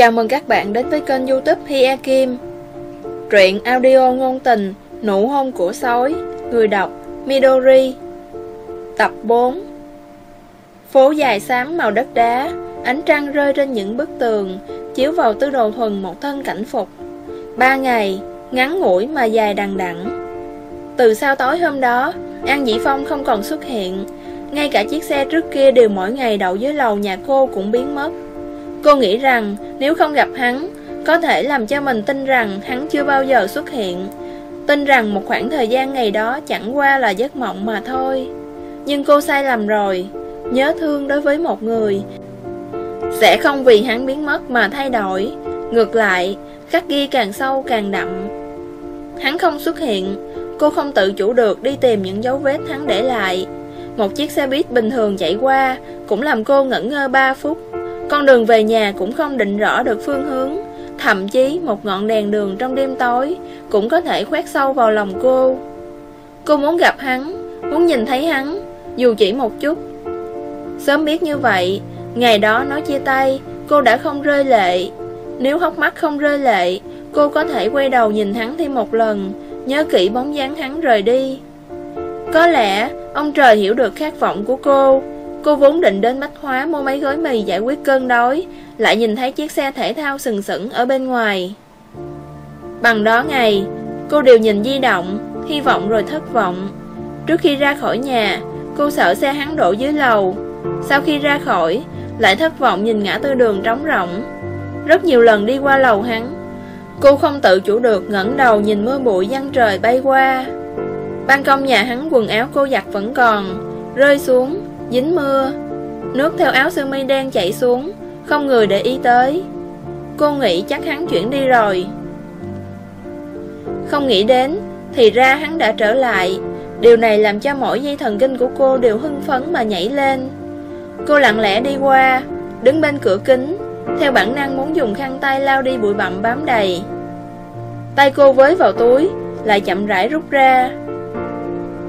Chào mừng các bạn đến với kênh youtube Hia Kim. Truyện audio ngôn tình, Nụ hôn của sói, Người đọc Midori. Tập 4 Phố dài xám màu đất đá, Ánh trăng rơi trên những bức tường, Chiếu vào tư đồ thuần một thân cảnh phục. Ba ngày, Ngắn ngủi mà dài đằng đẵng. Từ sau tối hôm đó, An Dĩ Phong không còn xuất hiện. Ngay cả chiếc xe trước kia đều mỗi ngày đậu dưới lầu nhà cô cũng biến mất. Cô nghĩ rằng nếu không gặp hắn, có thể làm cho mình tin rằng hắn chưa bao giờ xuất hiện. Tin rằng một khoảng thời gian ngày đó chẳng qua là giấc mộng mà thôi. Nhưng cô sai lầm rồi, nhớ thương đối với một người. Sẽ không vì hắn biến mất mà thay đổi. Ngược lại, khắc ghi càng sâu càng đậm. Hắn không xuất hiện, cô không tự chủ được đi tìm những dấu vết hắn để lại. Một chiếc xe buýt bình thường chạy qua cũng làm cô ngẩn ngơ 3 phút. Con đường về nhà cũng không định rõ được phương hướng. Thậm chí, một ngọn đèn đường trong đêm tối Cũng có thể khoét sâu vào lòng cô. Cô muốn gặp hắn, Muốn nhìn thấy hắn, Dù chỉ một chút. Sớm biết như vậy, Ngày đó nói chia tay, Cô đã không rơi lệ. Nếu hốc mắt không rơi lệ, Cô có thể quay đầu nhìn hắn thêm một lần, Nhớ kỹ bóng dáng hắn rời đi. Có lẽ, Ông trời hiểu được khát vọng của cô. Cô vốn định đến Bách Hóa mua mấy gói mì giải quyết cơn đói, Lại nhìn thấy chiếc xe thể thao sừng sững ở bên ngoài. Bằng đó ngày, Cô đều nhìn di động, Hy vọng rồi thất vọng. Trước khi ra khỏi nhà, Cô sợ xe hắn đổ dưới lầu. Sau khi ra khỏi, Lại thất vọng nhìn ngã tư đường trống rỗng. Rất nhiều lần đi qua lầu hắn, Cô không tự chủ được ngẩng đầu nhìn mưa bụi giăng trời bay qua. Ban công nhà hắn quần áo cô giặt vẫn còn, Rơi xuống dính mưa. Nước theo áo sơ mi đen chảy xuống, Không người để ý tới. Cô nghĩ chắc hắn chuyển đi rồi. Không nghĩ đến, Thì ra hắn đã trở lại. Điều này làm cho mỗi dây thần kinh của cô đều hưng phấn mà nhảy lên. Cô lặng lẽ đi qua, Đứng bên cửa kính, Theo bản năng muốn dùng khăn tay lao đi bụi bặm bám đầy. Tay cô với vào túi, Lại chậm rãi rút ra.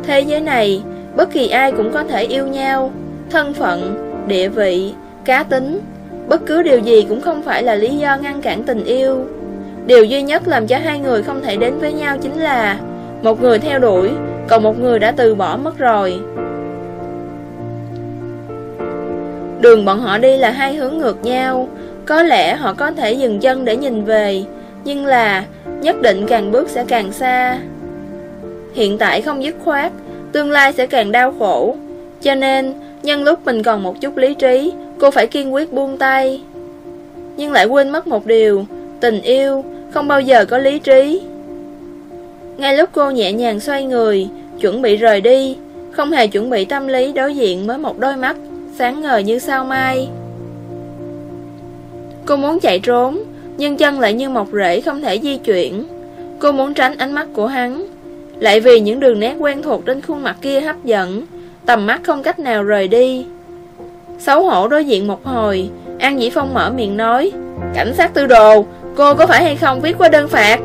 Thế giới này Bất kỳ ai cũng có thể yêu nhau Thân phận, địa vị, cá tính. Bất cứ điều gì cũng không phải là lý do ngăn cản tình yêu. Điều duy nhất làm cho hai người không thể đến với nhau chính là Một người theo đuổi, còn một người đã từ bỏ mất rồi. Đường bọn họ đi là hai hướng ngược nhau. Có lẽ họ có thể dừng chân để nhìn về Nhưng là nhất định càng bước sẽ càng xa. Hiện tại không dứt khoát Tương lai sẽ càng đau khổ. Cho nên, Nhân lúc mình còn một chút lý trí, Cô phải kiên quyết buông tay. Nhưng lại quên mất một điều, Tình yêu không bao giờ có lý trí. Ngay lúc cô nhẹ nhàng xoay người, Chuẩn bị rời đi, Không hề chuẩn bị tâm lý đối diện với một đôi mắt Sáng ngời như sao mai. Cô muốn chạy trốn, Nhưng chân lại như một rễ không thể di chuyển. Cô muốn tránh ánh mắt của hắn lại vì những đường nét quen thuộc trên khuôn mặt kia hấp dẫn, Tầm mắt không cách nào rời đi. Xấu hổ đối diện một hồi, An Dĩ Phong mở miệng nói, Cảnh sát tư đồ, Cô có phải hay không viết qua đơn phạt?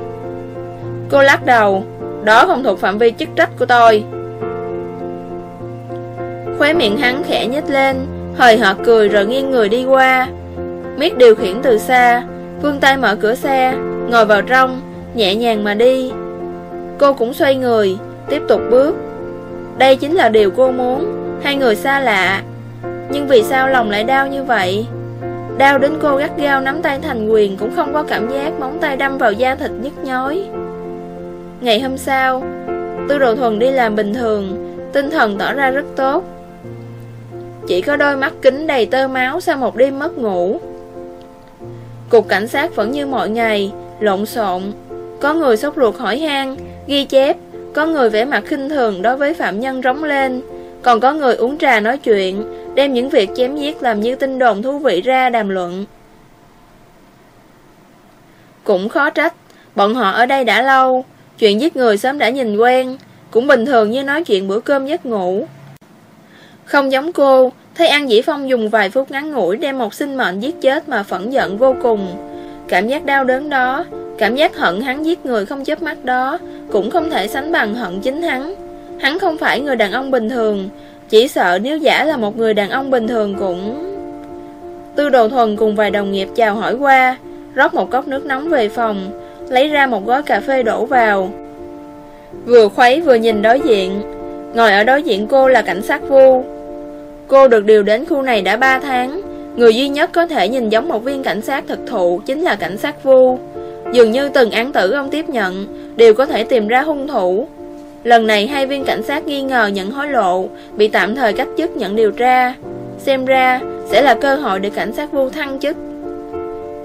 Cô lắc đầu, Đó không thuộc phạm vi chức trách của tôi. Khóe miệng hắn khẽ nhếch lên, Hời hợt cười rồi nghiêng người đi qua. Miết điều khiển từ xa Vương tay mở cửa xe, Ngồi vào trong, Nhẹ nhàng mà đi. Cô cũng xoay người, Tiếp tục bước. Đây chính là điều cô muốn, Hai người xa lạ. Nhưng vì sao lòng lại đau như vậy? Đau đến cô gắt gao nắm tay thành quyền Cũng không có cảm giác móng tay đâm vào da thịt nhức nhói. Ngày hôm sau, Tư đồ thuần đi làm bình thường, Tinh thần tỏ ra rất tốt. Chỉ có đôi mắt kính đầy tơ máu Sau một đêm mất ngủ. Cục cảnh sát vẫn như mọi ngày, Lộn xộn. Có người sốt ruột hỏi han Ghi chép, có người vẽ mặt khinh thường đối với phạm nhân rống lên, còn có người uống trà nói chuyện, đem những việc chém giết làm như tin đồn thú vị ra đàm luận. Cũng khó trách, bọn họ ở đây đã lâu, chuyện giết người sớm đã nhìn quen, cũng bình thường như nói chuyện bữa cơm giấc ngủ. Không giống cô, thấy An Dĩ Phong dùng vài phút ngắn ngủi đem một sinh mệnh giết chết mà phẫn giận vô cùng. Cảm giác đau đớn đó, Cảm giác hận hắn giết người không chớp mắt đó Cũng không thể sánh bằng hận chính hắn Hắn không phải người đàn ông bình thường Chỉ sợ nếu giả là một người đàn ông bình thường cũng Tư đồ thuần cùng vài đồng nghiệp chào hỏi qua rót một cốc nước nóng về phòng, lấy ra một gói cà phê đổ vào. Vừa khuấy vừa nhìn đối diện, ngồi ở đối diện cô là cảnh sát vu. Cô được điều đến khu này đã 3 tháng, người duy nhất có thể nhìn giống một viên cảnh sát thực thụ chính là cảnh sát vu. Dường như từng án tử ông tiếp nhận, đều có thể tìm ra hung thủ. Lần này hai viên cảnh sát nghi ngờ nhận hối lộ, bị tạm thời cách chức nhận điều tra. Xem ra, sẽ là cơ hội để cảnh sát vu thăng chức.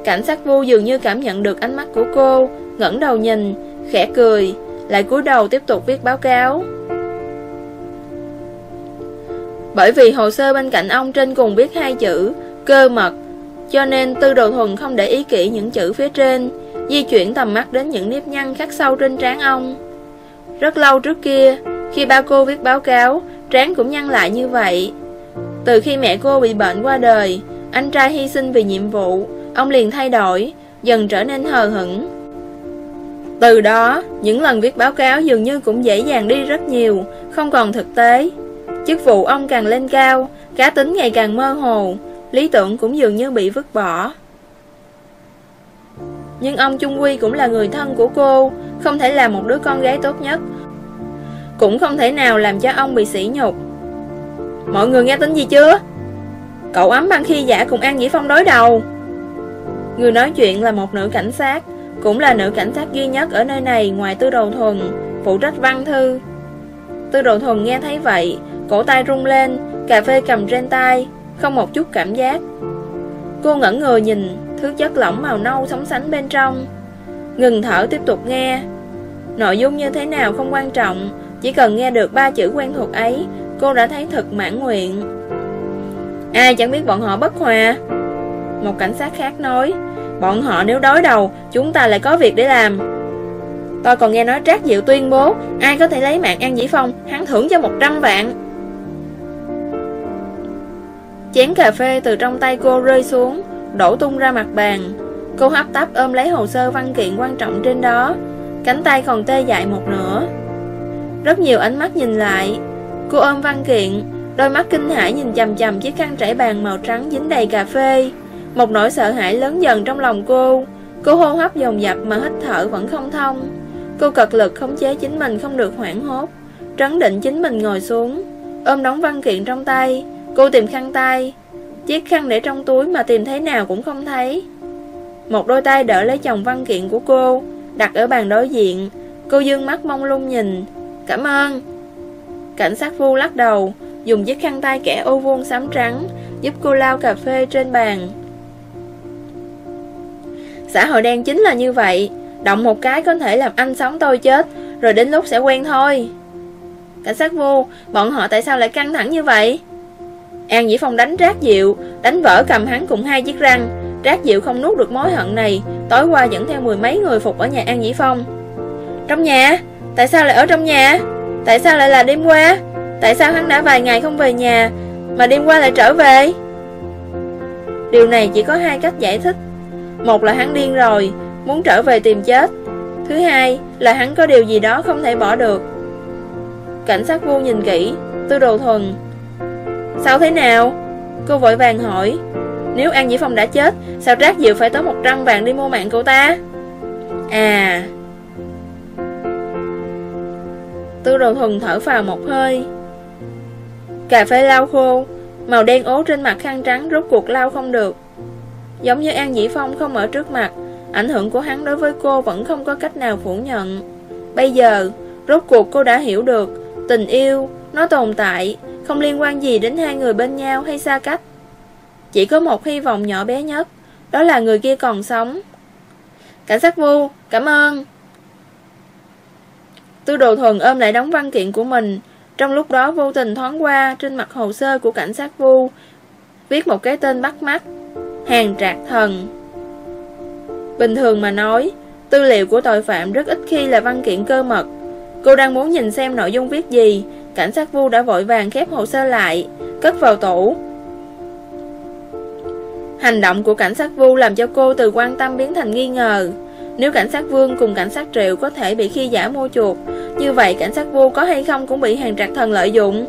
Cảnh sát vu dường như cảm nhận được ánh mắt của cô, ngẩng đầu nhìn, khẽ cười, lại cúi đầu tiếp tục viết báo cáo. Bởi vì hồ sơ bên cạnh ông trên cùng viết hai chữ, cơ mật, cho nên tư đồ thuần không để ý kỹ những chữ phía trên, di chuyển tầm mắt đến những nếp nhăn khắc sâu trên trán ông. Rất lâu trước kia, khi ba cô viết báo cáo, trán cũng nhăn lại như vậy. Từ khi mẹ cô bị bệnh qua đời, anh trai hy sinh vì nhiệm vụ, ông liền thay đổi, dần trở nên hờ hững. Từ đó, những lần viết báo cáo dường như cũng dễ dàng đi rất nhiều, không còn thực tế. Chức vụ ông càng lên cao, cá tính ngày càng mơ hồ, lý tưởng cũng dường như bị vứt bỏ. Nhưng ông Trung Quy cũng là người thân của cô, không thể là một đứa con gái tốt nhất. Cũng không thể nào làm cho ông bị sỉ nhục. Mọi người nghe tin gì chưa? Cậu ấm băng khi giả cùng An Dĩ Phong đối đầu. Người nói chuyện là một nữ cảnh sát, cũng là nữ cảnh sát duy nhất ở nơi này ngoài tư Đầu thuần, phụ trách văn thư. Tư Đầu thuần nghe thấy vậy, cổ tay rung lên, cà phê cầm trên tay, không một chút cảm giác. Cô ngẩn người nhìn, thứ chất lỏng màu nâu sóng sánh bên trong. Ngừng thở tiếp tục nghe. Nội dung như thế nào không quan trọng, chỉ cần nghe được ba chữ quen thuộc ấy, cô đã thấy thật mãn nguyện. Ai chẳng biết bọn họ bất hòa. Một cảnh sát khác nói, bọn họ nếu đối đầu, chúng ta lại có việc để làm. Tôi còn nghe nói Trác Diệu tuyên bố, ai có thể lấy mạng An Dĩ Phong, hắn thưởng cho 100 vạn. Chén cà phê từ trong tay cô rơi xuống, đổ tung ra mặt bàn. Cô hấp tấp ôm lấy hồ sơ văn kiện quan trọng trên đó, cánh tay còn tê dại một nửa. Rất nhiều ánh mắt nhìn lại, cô ôm văn kiện, đôi mắt kinh hãi nhìn chầm chầm chiếc khăn trải bàn màu trắng dính đầy cà phê. Một nỗi sợ hãi lớn dần trong lòng cô, cô hô hấp dồn dập mà hít thở vẫn không thông. Cô cật lực khống chế chính mình không được hoảng hốt, trấn định chính mình ngồi xuống, ôm đóng văn kiện trong tay, cô tìm khăn tay, Chiếc khăn để trong túi mà tìm thế nào cũng không thấy. Một đôi tay đỡ lấy chồng văn kiện của cô Đặt ở bàn đối diện. Cô dương mắt mong lung nhìn. Cảm ơn. Cảnh sát vu lắc đầu Dùng chiếc khăn tay kẻ ô vuông xám trắng Giúp cô lau cà phê trên bàn. Xã hội đen chính là như vậy Động một cái có thể làm anh sống tôi chết Rồi đến lúc sẽ quen thôi. Cảnh sát vu Bọn họ tại sao lại căng thẳng như vậy? An Dĩ Phong đánh Trác Diệu, Đánh vỡ cầm hắn cùng hai chiếc răng. Trác Diệu không nuốt được mối hận này, Tối qua dẫn theo mười mấy người phục ở nhà An Dĩ Phong. Trong nhà? Tại sao lại ở trong nhà? Tại sao lại là đêm qua? Tại sao hắn đã vài ngày không về nhà, Mà đêm qua lại trở về? Điều này chỉ có hai cách giải thích. Một là hắn điên rồi, Muốn trở về tìm chết. Thứ hai là hắn có điều gì đó không thể bỏ được. Cảnh sát vô nhìn kỹ, Tư đồ thuần Sao thế nào? Cô vội vàng hỏi. Nếu An Dĩ Phong đã chết, Sao Trác Diệu phải tới 100 vàng đi mua mạng cô ta? À. Tư đồ thuần thở vào một hơi. Cà phê lau khô, Màu đen ố trên mặt khăn trắng rốt cuộc lau không được. Giống như An Dĩ Phong không ở trước mặt, Ảnh hưởng của hắn đối với cô vẫn không có cách nào phủ nhận. Bây giờ, Rốt cuộc cô đã hiểu được, Tình yêu Nó tồn tại không liên quan gì đến hai người bên nhau hay xa cách. Chỉ có một hy vọng nhỏ bé nhất Đó là người kia còn sống. Cảnh sát vu, cảm ơn. Tư đồ thuần ôm lại đóng văn kiện của mình. Trong lúc đó vô tình thoáng qua Trên mặt hồ sơ của cảnh sát vu Viết một cái tên bắt mắt Hàng trạc thần. Bình thường mà nói Tư liệu của tội phạm rất ít khi là văn kiện cơ mật. Cô đang muốn nhìn xem nội dung viết gì Cảnh sát vu đã vội vàng khép hồ sơ lại, Cất vào tủ. Hành động của cảnh sát vu làm cho cô từ quan tâm biến thành nghi ngờ. Nếu cảnh sát vương cùng cảnh sát triệu có thể bị khi giả mua chuột Như vậy cảnh sát vu có hay không cũng bị hàng trạc thần lợi dụng.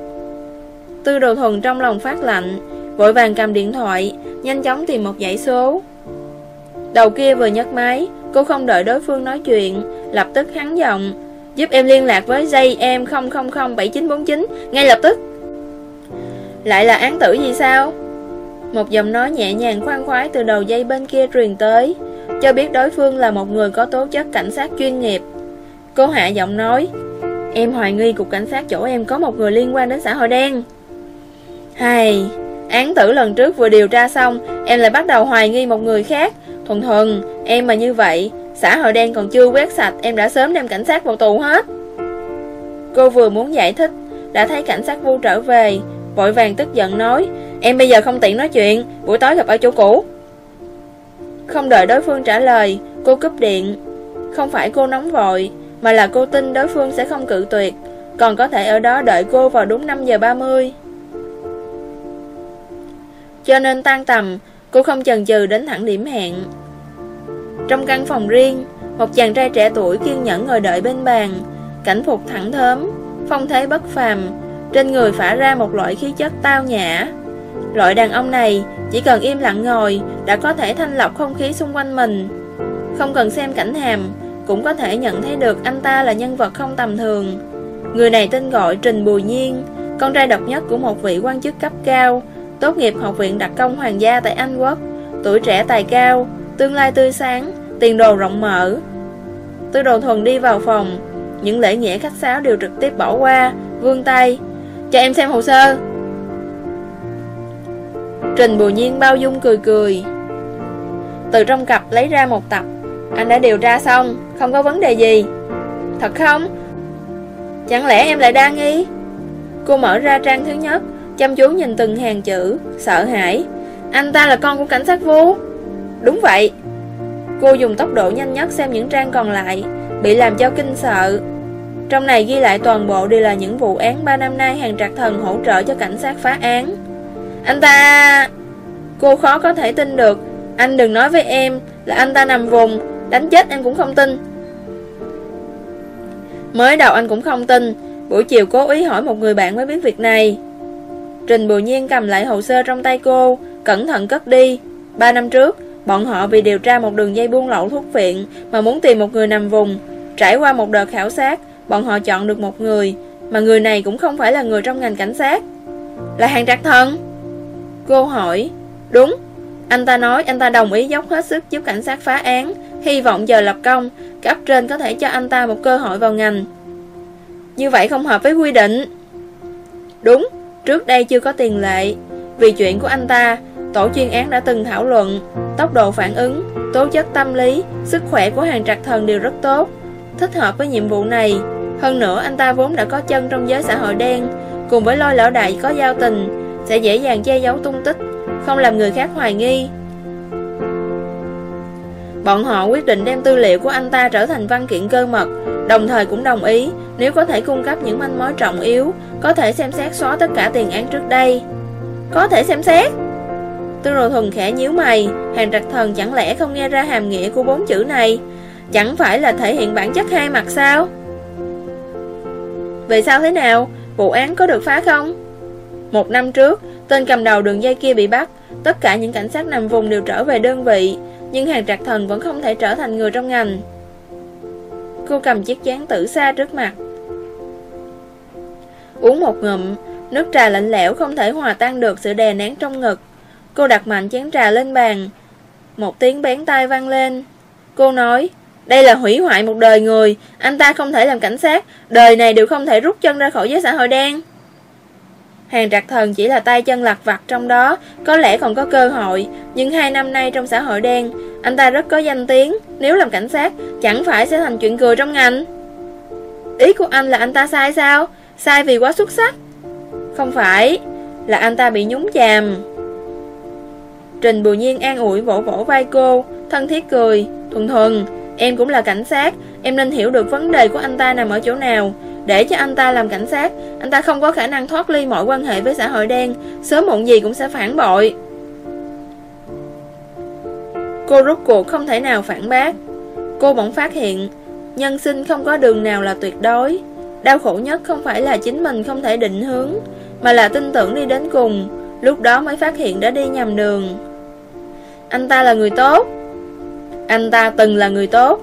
Tư đồ thuần trong lòng phát lạnh, Vội vàng cầm điện thoại, Nhanh chóng tìm một dãy số. Đầu kia vừa nhấc máy, Cô không đợi đối phương nói chuyện, Lập tức hắn giọng Giúp em liên lạc với dây em 0007949 Ngay lập tức. Lại là án tử gì sao? Một giọng nói nhẹ nhàng khoan khoái Từ đầu dây bên kia truyền tới, Cho biết đối phương là một người có tố chất cảnh sát chuyên nghiệp. Cô hạ giọng nói, Em hoài nghi cục cảnh sát chỗ em có một người liên quan đến xã hội đen. Hay Án tử lần trước vừa điều tra xong, Em lại bắt đầu hoài nghi một người khác. Thuần thuần, Em mà như vậy Xã hội đen còn chưa quét sạch, Em đã sớm đem cảnh sát vào tù hết. Cô vừa muốn giải thích, Đã thấy cảnh sát vu trở về, Vội vàng tức giận nói, Em bây giờ không tiện nói chuyện, Buổi tối gặp ở chỗ cũ. Không đợi đối phương trả lời, Cô cúp điện. Không phải cô nóng vội, Mà là cô tin đối phương sẽ không cự tuyệt, Còn có thể ở đó đợi cô vào đúng 5 giờ 30 Cho nên tan tầm, Cô không chần chừ đến thẳng điểm hẹn. Trong căn phòng riêng, Một chàng trai trẻ tuổi kiên nhẫn ngồi đợi bên bàn, Cảnh phục thẳng thớm, Phong thế bất phàm, Trên người phả ra một loại khí chất tao nhã. Loại đàn ông này Chỉ cần im lặng ngồi Đã có thể thanh lọc không khí xung quanh mình. Không cần xem cảnh hàm, Cũng có thể nhận thấy được anh ta là nhân vật không tầm thường. Người này tên gọi Trình Bùi Nhiên, Con trai độc nhất của một vị quan chức cấp cao, Tốt nghiệp học viện đặc công hoàng gia tại Anh Quốc, Tuổi trẻ tài cao Tương lai tươi sáng, Tiền đồ rộng mở. Tư đồ thuần đi vào phòng. Những lễ nghĩa khách sáo đều trực tiếp bỏ qua, Vươn tay. Cho em xem hồ sơ. Trình Bùi Nhiên bao dung cười cười. Từ trong cặp lấy ra một tập. Anh đã điều tra xong, Không có vấn đề gì. Thật không? Chẳng lẽ em lại đa nghi? Cô mở ra trang thứ nhất, Chăm chú nhìn từng hàng chữ, Sợ hãi. Anh ta là con của cảnh sát vu. Đúng vậy. Cô dùng tốc độ nhanh nhất xem những trang còn lại, Bị làm cho kinh sợ. Trong này ghi lại toàn bộ đều là những vụ án 3 năm nay hàng trạc thần hỗ trợ cho cảnh sát phá án. Anh ta... Cô khó có thể tin được. Anh đừng nói với em là anh ta nằm vùng, Đánh chết em cũng không tin. Mới đầu anh cũng không tin. Buổi chiều cố ý hỏi một người bạn mới biết việc này. Trình Bùi Nhiên cầm lại hồ sơ trong tay cô, Cẩn thận cất đi. Ba năm trước Bọn họ vì điều tra một đường dây buôn lậu thuốc viện Mà muốn tìm một người nằm vùng. Trải qua một đợt khảo sát, Bọn họ chọn được một người, Mà người này cũng không phải là người trong ngành cảnh sát. Là hàng trạc thân Cô hỏi, Đúng, Anh ta nói anh ta đồng ý dốc hết sức giúp cảnh sát phá án, Hy vọng giờ lập công, Cấp trên có thể cho anh ta một cơ hội vào ngành. Như vậy không hợp với quy định. Đúng, Trước đây chưa có tiền lệ, Vì chuyện của anh ta Tổ chuyên án đã từng thảo luận Tốc độ phản ứng, tố chất tâm lý Sức khỏe của hàng trạc thần đều rất tốt. Thích hợp với nhiệm vụ này Hơn nữa anh ta vốn đã có chân trong giới xã hội đen Cùng với lôi lão đại có giao tình Sẽ dễ dàng che giấu tung tích Không làm người khác hoài nghi. Bọn họ quyết định đem tư liệu của anh ta trở thành văn kiện cơ mật Đồng thời cũng đồng ý Nếu có thể cung cấp những manh mối trọng yếu Có thể xem xét xóa tất cả tiền án trước đây. Có thể xem xét. Tư đồ thuần khẽ nhíu mày, Hàng trạch thần chẳng lẽ không nghe ra hàm nghĩa của bốn chữ này? Chẳng phải là thể hiện bản chất hai mặt sao? Vậy sao thế nào? Vụ án có được phá không? Một năm trước, Tên cầm đầu đường dây kia bị bắt. Tất cả những cảnh sát nằm vùng đều trở về đơn vị, Nhưng hàng trạc thần vẫn không thể trở thành người trong ngành. Cô cầm chiếc chén tử xa trước mặt. Uống một ngụm, Nước trà lạnh lẽo không thể hòa tan được sự đè nén trong ngực. Cô đặt mạnh chén trà lên bàn. Một tiếng bén tai vang lên. Cô nói, Đây là hủy hoại một đời người. Anh ta không thể làm cảnh sát. Đời này đều không thể rút chân ra khỏi giới xã hội đen. Hàng trạc thần chỉ là tay chân lặt vặt trong đó, Có lẽ còn có cơ hội. Nhưng hai năm nay trong xã hội đen, Anh ta rất có danh tiếng. Nếu làm cảnh sát, Chẳng phải sẽ thành chuyện cười trong ngành. Ý của anh là anh ta sai sao? Sai vì quá xuất sắc. Không phải, Là anh ta bị nhúng chàm. Trình Bùi Nhiên an ủi vỗ vỗ vai cô. Thân thiết cười. Thuần thuần, Em cũng là cảnh sát. Em nên hiểu được vấn đề của anh ta nằm ở chỗ nào. Để cho anh ta làm cảnh sát, Anh ta không có khả năng thoát ly mọi quan hệ với xã hội đen. Sớm muộn gì cũng sẽ phản bội. Cô rút cuộc không thể nào phản bác. Cô bỗng phát hiện, Nhân sinh không có đường nào là tuyệt đối. Đau khổ nhất không phải là chính mình không thể định hướng, Mà là tin tưởng đi đến cùng. Lúc đó mới phát hiện đã đi nhầm đường. Anh ta là người tốt Anh ta từng là người tốt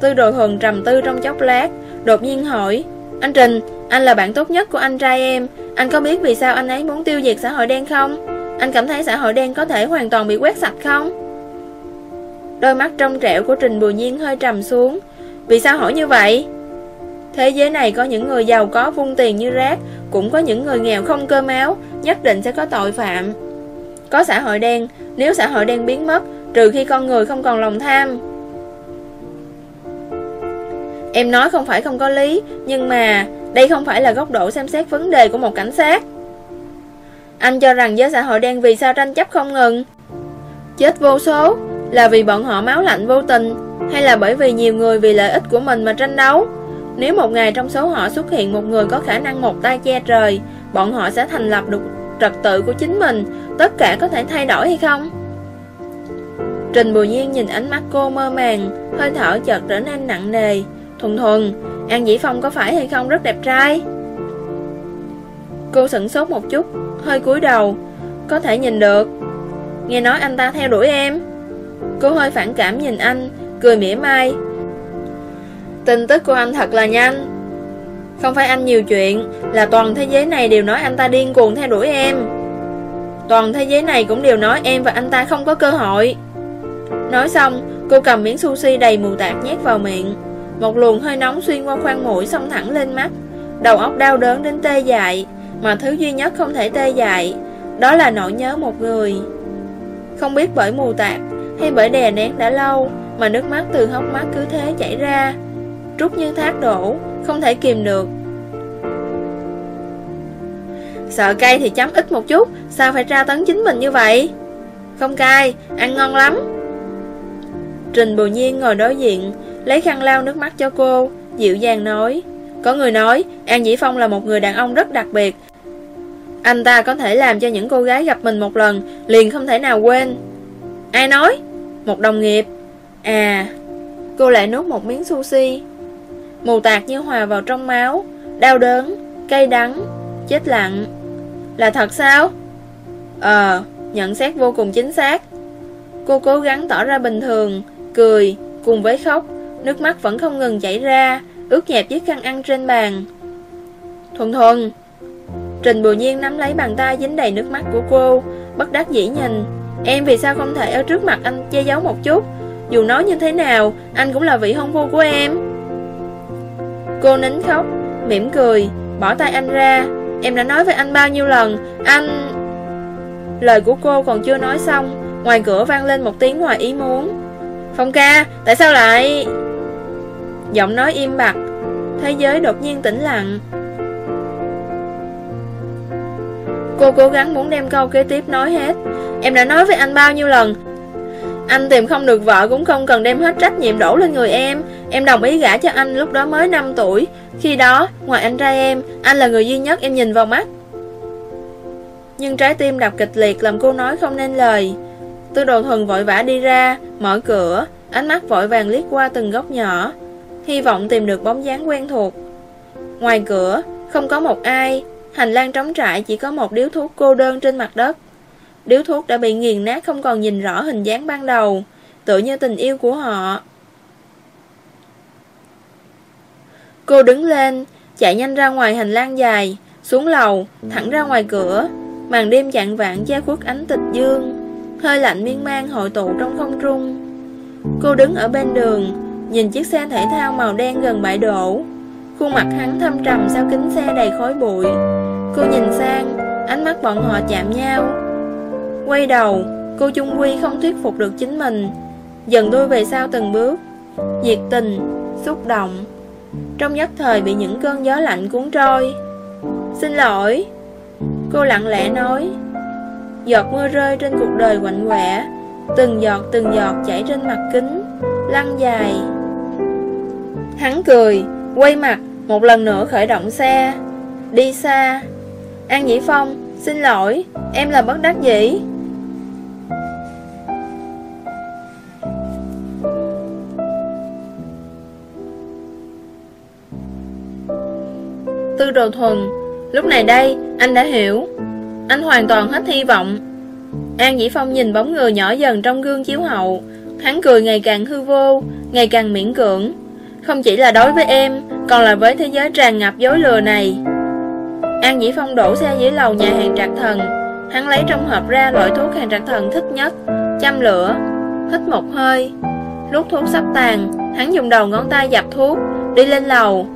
Tư đồ thuần trầm tư trong chốc lát Đột nhiên hỏi Anh Trình, anh là bạn tốt nhất của anh trai em Anh có biết vì sao anh ấy muốn tiêu diệt xã hội đen không? Anh cảm thấy xã hội đen có thể hoàn toàn bị quét sạch không? Đôi mắt trong trẻo của Trình Bùi Nhiên hơi trầm xuống Vì sao hỏi như vậy? Thế giới này có những người giàu có vung tiền như rác Cũng có những người nghèo không cơ máu Nhất định sẽ có tội phạm Có xã hội đen nếu xã hội đen biến mất, Trừ khi con người không còn lòng tham. Em nói không phải không có lý, Nhưng mà đây không phải là góc độ xem xét vấn đề của một cảnh sát. Anh cho rằng giới xã hội đen vì sao tranh chấp không ngừng. Chết vô số Là vì bọn họ máu lạnh vô tình, Hay là bởi vì nhiều người vì lợi ích của mình mà tranh đấu. Nếu một ngày trong số họ xuất hiện một người có khả năng một tay che trời, Bọn họ sẽ thành lập được trật tự của chính mình, Tất cả có thể thay đổi hay không? Trình Bùi Nhiên nhìn ánh mắt cô mơ màng, Hơi thở chợt trở nên nặng nề. Thuần thuần, An Dĩ Phong có phải hay không rất đẹp trai? Cô sửng sốt một chút, Hơi cúi đầu. Có thể nhìn được. Nghe nói anh ta theo đuổi em. Cô hơi phản cảm nhìn anh, Cười mỉa mai. Tin tức của anh thật là nhanh. Không phải anh nhiều chuyện, Là toàn thế giới này đều nói anh ta điên cuồng theo đuổi em. Toàn thế giới này cũng đều nói em và anh ta không có cơ hội. Nói xong, Cô cầm miếng sushi đầy mù tạt nhét vào miệng. Một luồng hơi nóng xuyên qua khoang mũi xông thẳng lên mắt. Đầu óc đau đớn đến tê dại, Mà thứ duy nhất không thể tê dại, Đó là nỗi nhớ một người. Không biết bởi mù tạt Hay bởi đè nén đã lâu, Mà nước mắt từ hốc mắt cứ thế chảy ra. Trút như thác đổ không thể kìm được. Sợ cay thì chấm ít một chút Sao phải tra tấn chính mình như vậy? Không cay, ăn ngon lắm. Trình bồ Nhiên ngồi đối diện Lấy khăn lau nước mắt cho cô Dịu dàng nói Có người nói An Dĩ Phong là một người đàn ông rất đặc biệt. Anh ta có thể làm cho những cô gái gặp mình một lần Liền không thể nào quên. Ai nói? Một đồng nghiệp. À. Cô lại nuốt một miếng sushi Mù tạc như hòa vào trong máu, Đau đớn, Cay đắng, Chết lặng. Là thật sao? Ờ Nhận xét vô cùng chính xác. Cô cố gắng tỏ ra bình thường, Cười, Cùng với khóc, Nước mắt vẫn không ngừng chảy ra, Ướt nhẹp chiếc khăn ăn trên bàn. Thuần thuần, Trình Bùi Nhiên nắm lấy bàn tay dính đầy nước mắt của cô, Bất đắc dĩ nhìn. Em vì sao không thể ở trước mặt anh che giấu một chút? Dù nói như thế nào, Anh cũng là vị hôn phu của em. Cô nín khóc, mỉm cười, Bỏ tay anh ra. Em đã nói với anh bao nhiêu lần, Anh Lời của cô còn chưa nói xong, Ngoài cửa vang lên một tiếng ngoài ý muốn. Phong ca, Tại sao lại Giọng nói im bặt, Thế giới đột nhiên tĩnh lặng. Cô cố gắng muốn đem câu kế tiếp nói hết. Em đã nói với anh bao nhiêu lần anh tìm không được vợ cũng không cần đem hết trách nhiệm đổ lên người em. Em đồng ý gả cho anh lúc đó mới 5 tuổi. Khi đó, ngoài anh trai em Anh là người duy nhất em nhìn vào mắt. Nhưng trái tim đập kịch liệt làm cô nói không nên lời. Tư đồ thuần vội vã đi ra Mở cửa Ánh mắt vội vàng liếc qua từng góc nhỏ. Hy vọng tìm được bóng dáng quen thuộc. Ngoài cửa Không có một ai. Hành lang trống trại chỉ có một điếu thuốc cô đơn trên mặt đất. Điếu thuốc đã bị nghiền nát không còn nhìn rõ hình dáng ban đầu. Tự như tình yêu của họ. Cô đứng lên, Chạy nhanh ra ngoài hành lang dài, Xuống lầu, Thẳng ra ngoài cửa. Màn đêm chạng vạn che khuất ánh tịch dương, Hơi lạnh miên man hội tụ trong không trung. Cô đứng ở bên đường, Nhìn chiếc xe thể thao màu đen gần bãi đổ. Khuôn mặt hắn thâm trầm sau kính xe đầy khói bụi. Cô nhìn sang, Ánh mắt bọn họ chạm nhau. Quay đầu, Cô chung quy không thuyết phục được chính mình. Dần đuôi về sau từng bước Diệt tình, Xúc động. Trong nhất thời bị những cơn gió lạnh cuốn trôi. Xin lỗi, Cô lặng lẽ nói. Giọt mưa rơi trên cuộc đời quạnh quẻ, Từng giọt từng giọt chảy trên mặt kính, Lăn dài. Hắn cười, Quay mặt, Một lần nữa khởi động xe. Đi xa. An Dĩ Phong, Xin lỗi, Em là bất đắc dĩ. Tư đồ thuần Lúc này đây Anh đã hiểu Anh hoàn toàn hết hy vọng An Dĩ Phong nhìn bóng người nhỏ dần trong gương chiếu hậu Hắn cười ngày càng hư vô, ngày càng miễn cưỡng. Không chỉ là đối với em, còn là với thế giới tràn ngập dối lừa này. An Dĩ Phong đổ xe dưới lầu nhà hàng trạc thần. Hắn lấy trong hộp ra loại thuốc hàng trạc thần thích nhất, chăm lửa, hít một hơi. Lúc thuốc sắp tàn, hắn dùng đầu ngón tay dập thuốc, đi lên lầu.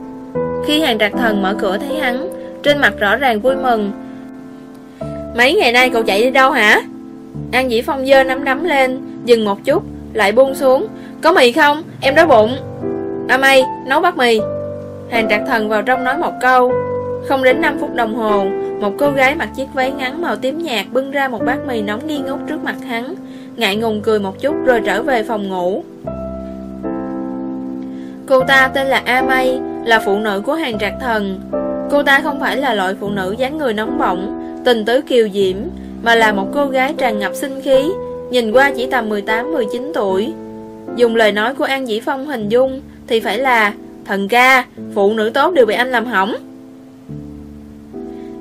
Khi hàng trạc thần mở cửa thấy hắn, trên mặt rõ ràng vui mừng. Mấy ngày nay cậu chạy đi đâu hả? An Dĩ Phong dơ nắm đấm lên, dừng một chút, lại buông xuống. Có mì không? Em đói bụng. A May, nấu bát mì. Hàng trạc thần vào trong nói một câu. Không đến 5 phút đồng hồ, một cô gái mặc chiếc váy ngắn màu tím nhạt bưng ra một bát mì nóng nghi ngút trước mặt hắn, ngại ngùng cười một chút rồi trở về phòng ngủ. Cô ta tên là A May, là phụ nữ của hàng trạc thần. Cô ta không phải là loại phụ nữ dáng người nóng bỏng, tình tứ kiều diễm, mà là một cô gái tràn ngập sinh khí, nhìn qua chỉ tầm 18-19 tuổi. Dùng lời nói của An Dĩ Phong hình dung thì phải là Thần ca, phụ nữ tốt đều bị anh làm hỏng.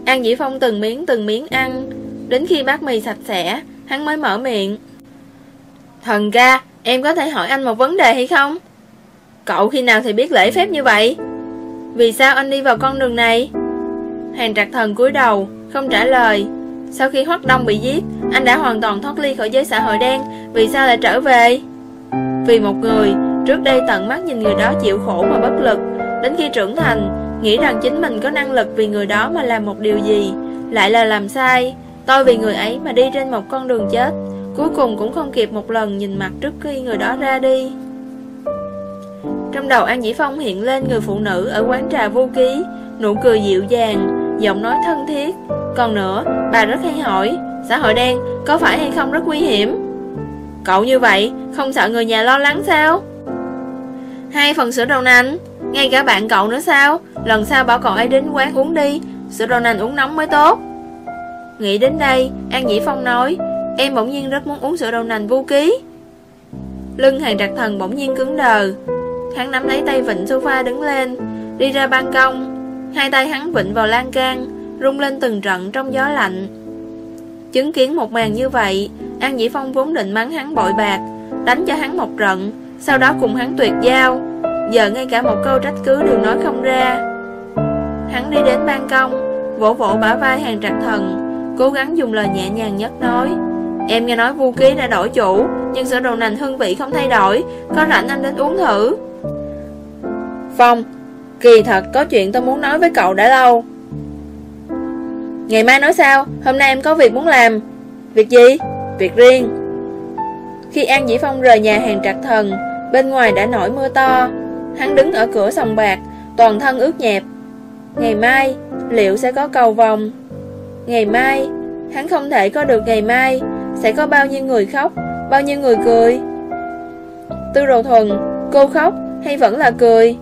An Dĩ Phong từng miếng từng miếng ăn, đến khi bát mì sạch sẽ, hắn mới mở miệng. Thần ca, em có thể hỏi anh một vấn đề hay không? Cậu khi nào thì biết lễ phép như vậy? Vì sao anh đi vào con đường này? Hàng trạc thần cúi đầu, không trả lời. Sau khi Hoắc Đông bị giết, anh đã hoàn toàn thoát ly khỏi giới xã hội đen, vì sao lại trở về? Vì một người, trước đây tận mắt nhìn người đó chịu khổ mà bất lực, đến khi trưởng thành, nghĩ rằng chính mình có năng lực vì người đó mà làm một điều gì, lại là làm sai. Tôi vì người ấy mà đi trên một con đường chết, cuối cùng cũng không kịp một lần nhìn mặt trước khi người đó ra đi. Trong đầu An Dĩ Phong hiện lên người phụ nữ ở quán trà vô ký, nụ cười dịu dàng, giọng nói thân thiết. Còn nữa, bà rất hay hỏi, xã hội đen có phải hay không rất nguy hiểm? Cậu như vậy, không sợ người nhà lo lắng sao? Hai phần sữa đậu nành, ngay cả bạn cậu nữa sao? Lần sau bảo cậu ấy đến quán uống đi, sữa đậu nành uống nóng mới tốt. Nghĩ đến đây, An Dĩ Phong nói, em bỗng nhiên rất muốn uống sữa đậu nành vô ký. Lưng hàng đặc thần bỗng nhiên cứng đờ, Hắn nắm lấy tay vịnh sofa đứng lên, Đi ra ban công. Hai tay hắn vịnh vào lan can, Rung lên từng trận trong gió lạnh. Chứng kiến một màn như vậy, An Dĩ Phong vốn định mắng hắn bội bạc, Đánh cho hắn một trận, Sau đó cùng hắn tuyệt giao. Giờ ngay cả một câu trách cứ đều nói không ra. Hắn đi đến ban công, Vỗ vỗ bả vai hàng trạc thần, Cố gắng dùng lời nhẹ nhàng nhất nói. Em nghe nói vu ký đã đổi chủ, Nhưng sữa đậu nành hương vị không thay đổi, Có rảnh anh đến uống thử. Phong, Kỳ thật có chuyện tôi muốn nói với cậu đã lâu. Ngày mai nói sao? Hôm nay em có việc muốn làm. Việc gì? Việc riêng. Khi An Dĩ Phong rời nhà hàng trạc thần, Bên ngoài đã nổi mưa to. Hắn đứng ở cửa sòng bạc, Toàn thân ướt nhẹp. Ngày mai, liệu sẽ có cầu vòng? Ngày mai, Hắn không thể có được ngày mai. Sẽ có bao nhiêu người khóc, Bao nhiêu người cười? Tư đồ thuần, Cô khóc hay vẫn là cười?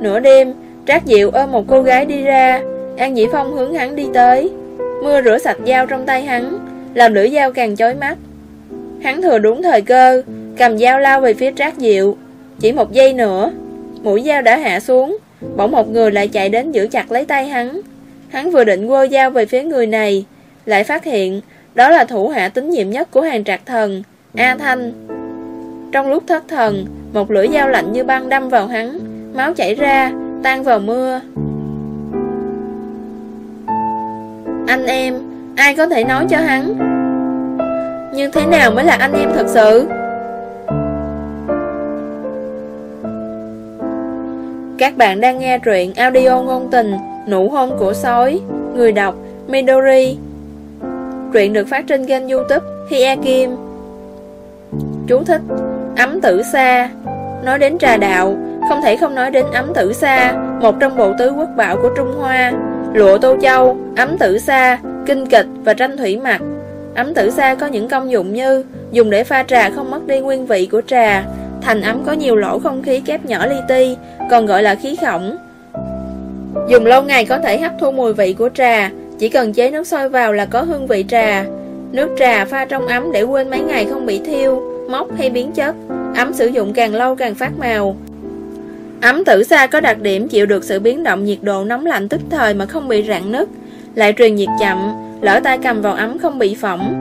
Nửa đêm, Trác Diệu ôm một cô gái đi ra, An Dĩ Phong hướng hắn đi tới. Mưa rửa sạch dao trong tay hắn, làm lưỡi dao càng chói mắt. Hắn thừa đúng thời cơ, cầm dao lao về phía Trác Diệu. Chỉ một giây nữa, mũi dao đã hạ xuống, bỗng một người lại chạy đến giữ chặt lấy tay hắn. Hắn vừa định quơ dao về phía người này, lại phát hiện đó là thủ hạ tín nhiệm nhất của hàng trạc thần, A Thanh. Trong lúc thất thần, một lưỡi dao lạnh như băng đâm vào hắn, máu chảy ra, tan vào mưa. Anh em, ai có thể nói cho hắn? Nhưng thế nào mới là anh em thật sự? Các bạn đang nghe truyện audio ngôn tình Nụ hôn của sói Người đọc Midori Truyện được phát trên kênh youtube Hia Kim Chú thích Ấm tử xa. Nói đến trà đạo không thể không nói đến ấm tử sa Một trong bộ tứ quốc bảo của Trung Hoa. Lụa Tô Châu, ấm tử sa, kinh kịch và tranh thủy mặc Ấm tử sa có những công dụng như Dùng để pha trà không mất đi nguyên vị của trà Thành ấm có nhiều lỗ không khí kép nhỏ li ti Còn gọi là khí khổng. Dùng lâu ngày có thể hấp thu mùi vị của trà Chỉ cần chế nước sôi vào là có hương vị trà. Nước trà pha trong ấm để quên mấy ngày không bị thiêu Mốc hay biến chất. Ấm sử dụng càng lâu càng phát màu. Ấm tử xa có đặc điểm chịu được sự biến động nhiệt độ nóng lạnh tức thời mà không bị rạn nứt, lại truyền nhiệt chậm, lỡ tay cầm vào ấm không bị phỏng.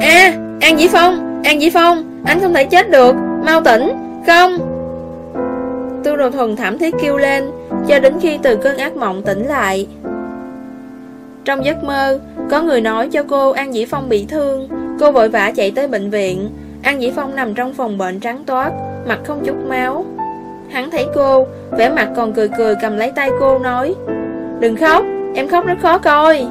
A, An Dĩ Phong, An Dĩ Phong, anh không thể chết được, mau tỉnh, không. Tu Đồ Thuần thảm thiết kêu lên, cho đến khi từ cơn ác mộng tỉnh lại. Trong giấc mơ, có người nói cho cô An Dĩ Phong bị thương, Cô vội vã chạy tới bệnh viện. An Dĩ Phong nằm trong phòng bệnh trắng toát, Mặt không chút máu. Hắn thấy cô, vẻ mặt còn cười cười cầm lấy tay cô nói, Đừng khóc, Em khóc rất khó coi.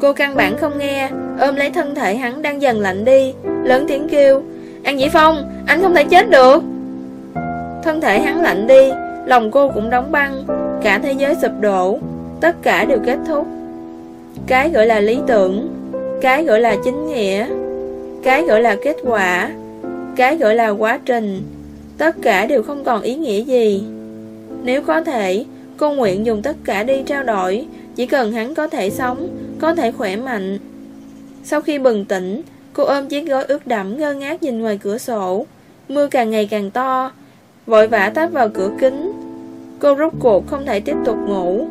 Cô căn bản không nghe, Ôm lấy thân thể hắn đang dần lạnh đi, Lớn tiếng kêu, An Dĩ Phong, Anh không thể chết được. Thân thể hắn lạnh đi, Lòng cô cũng đóng băng, Cả thế giới sụp đổ, Tất cả đều kết thúc. Cái gọi là lý tưởng cái gọi là chính nghĩa. Cái gọi là kết quả. Cái gọi là quá trình. Tất cả đều không còn ý nghĩa gì. Nếu có thể, Cô nguyện dùng tất cả đi trao đổi. Chỉ cần hắn có thể sống, Có thể khỏe mạnh. Sau khi bừng tỉnh, Cô ôm chiếc gối ướt đẫm ngơ ngác nhìn ngoài cửa sổ. Mưa càng ngày càng to, Vội vã táp vào cửa kính. Cô rút cuộc không thể tiếp tục ngủ.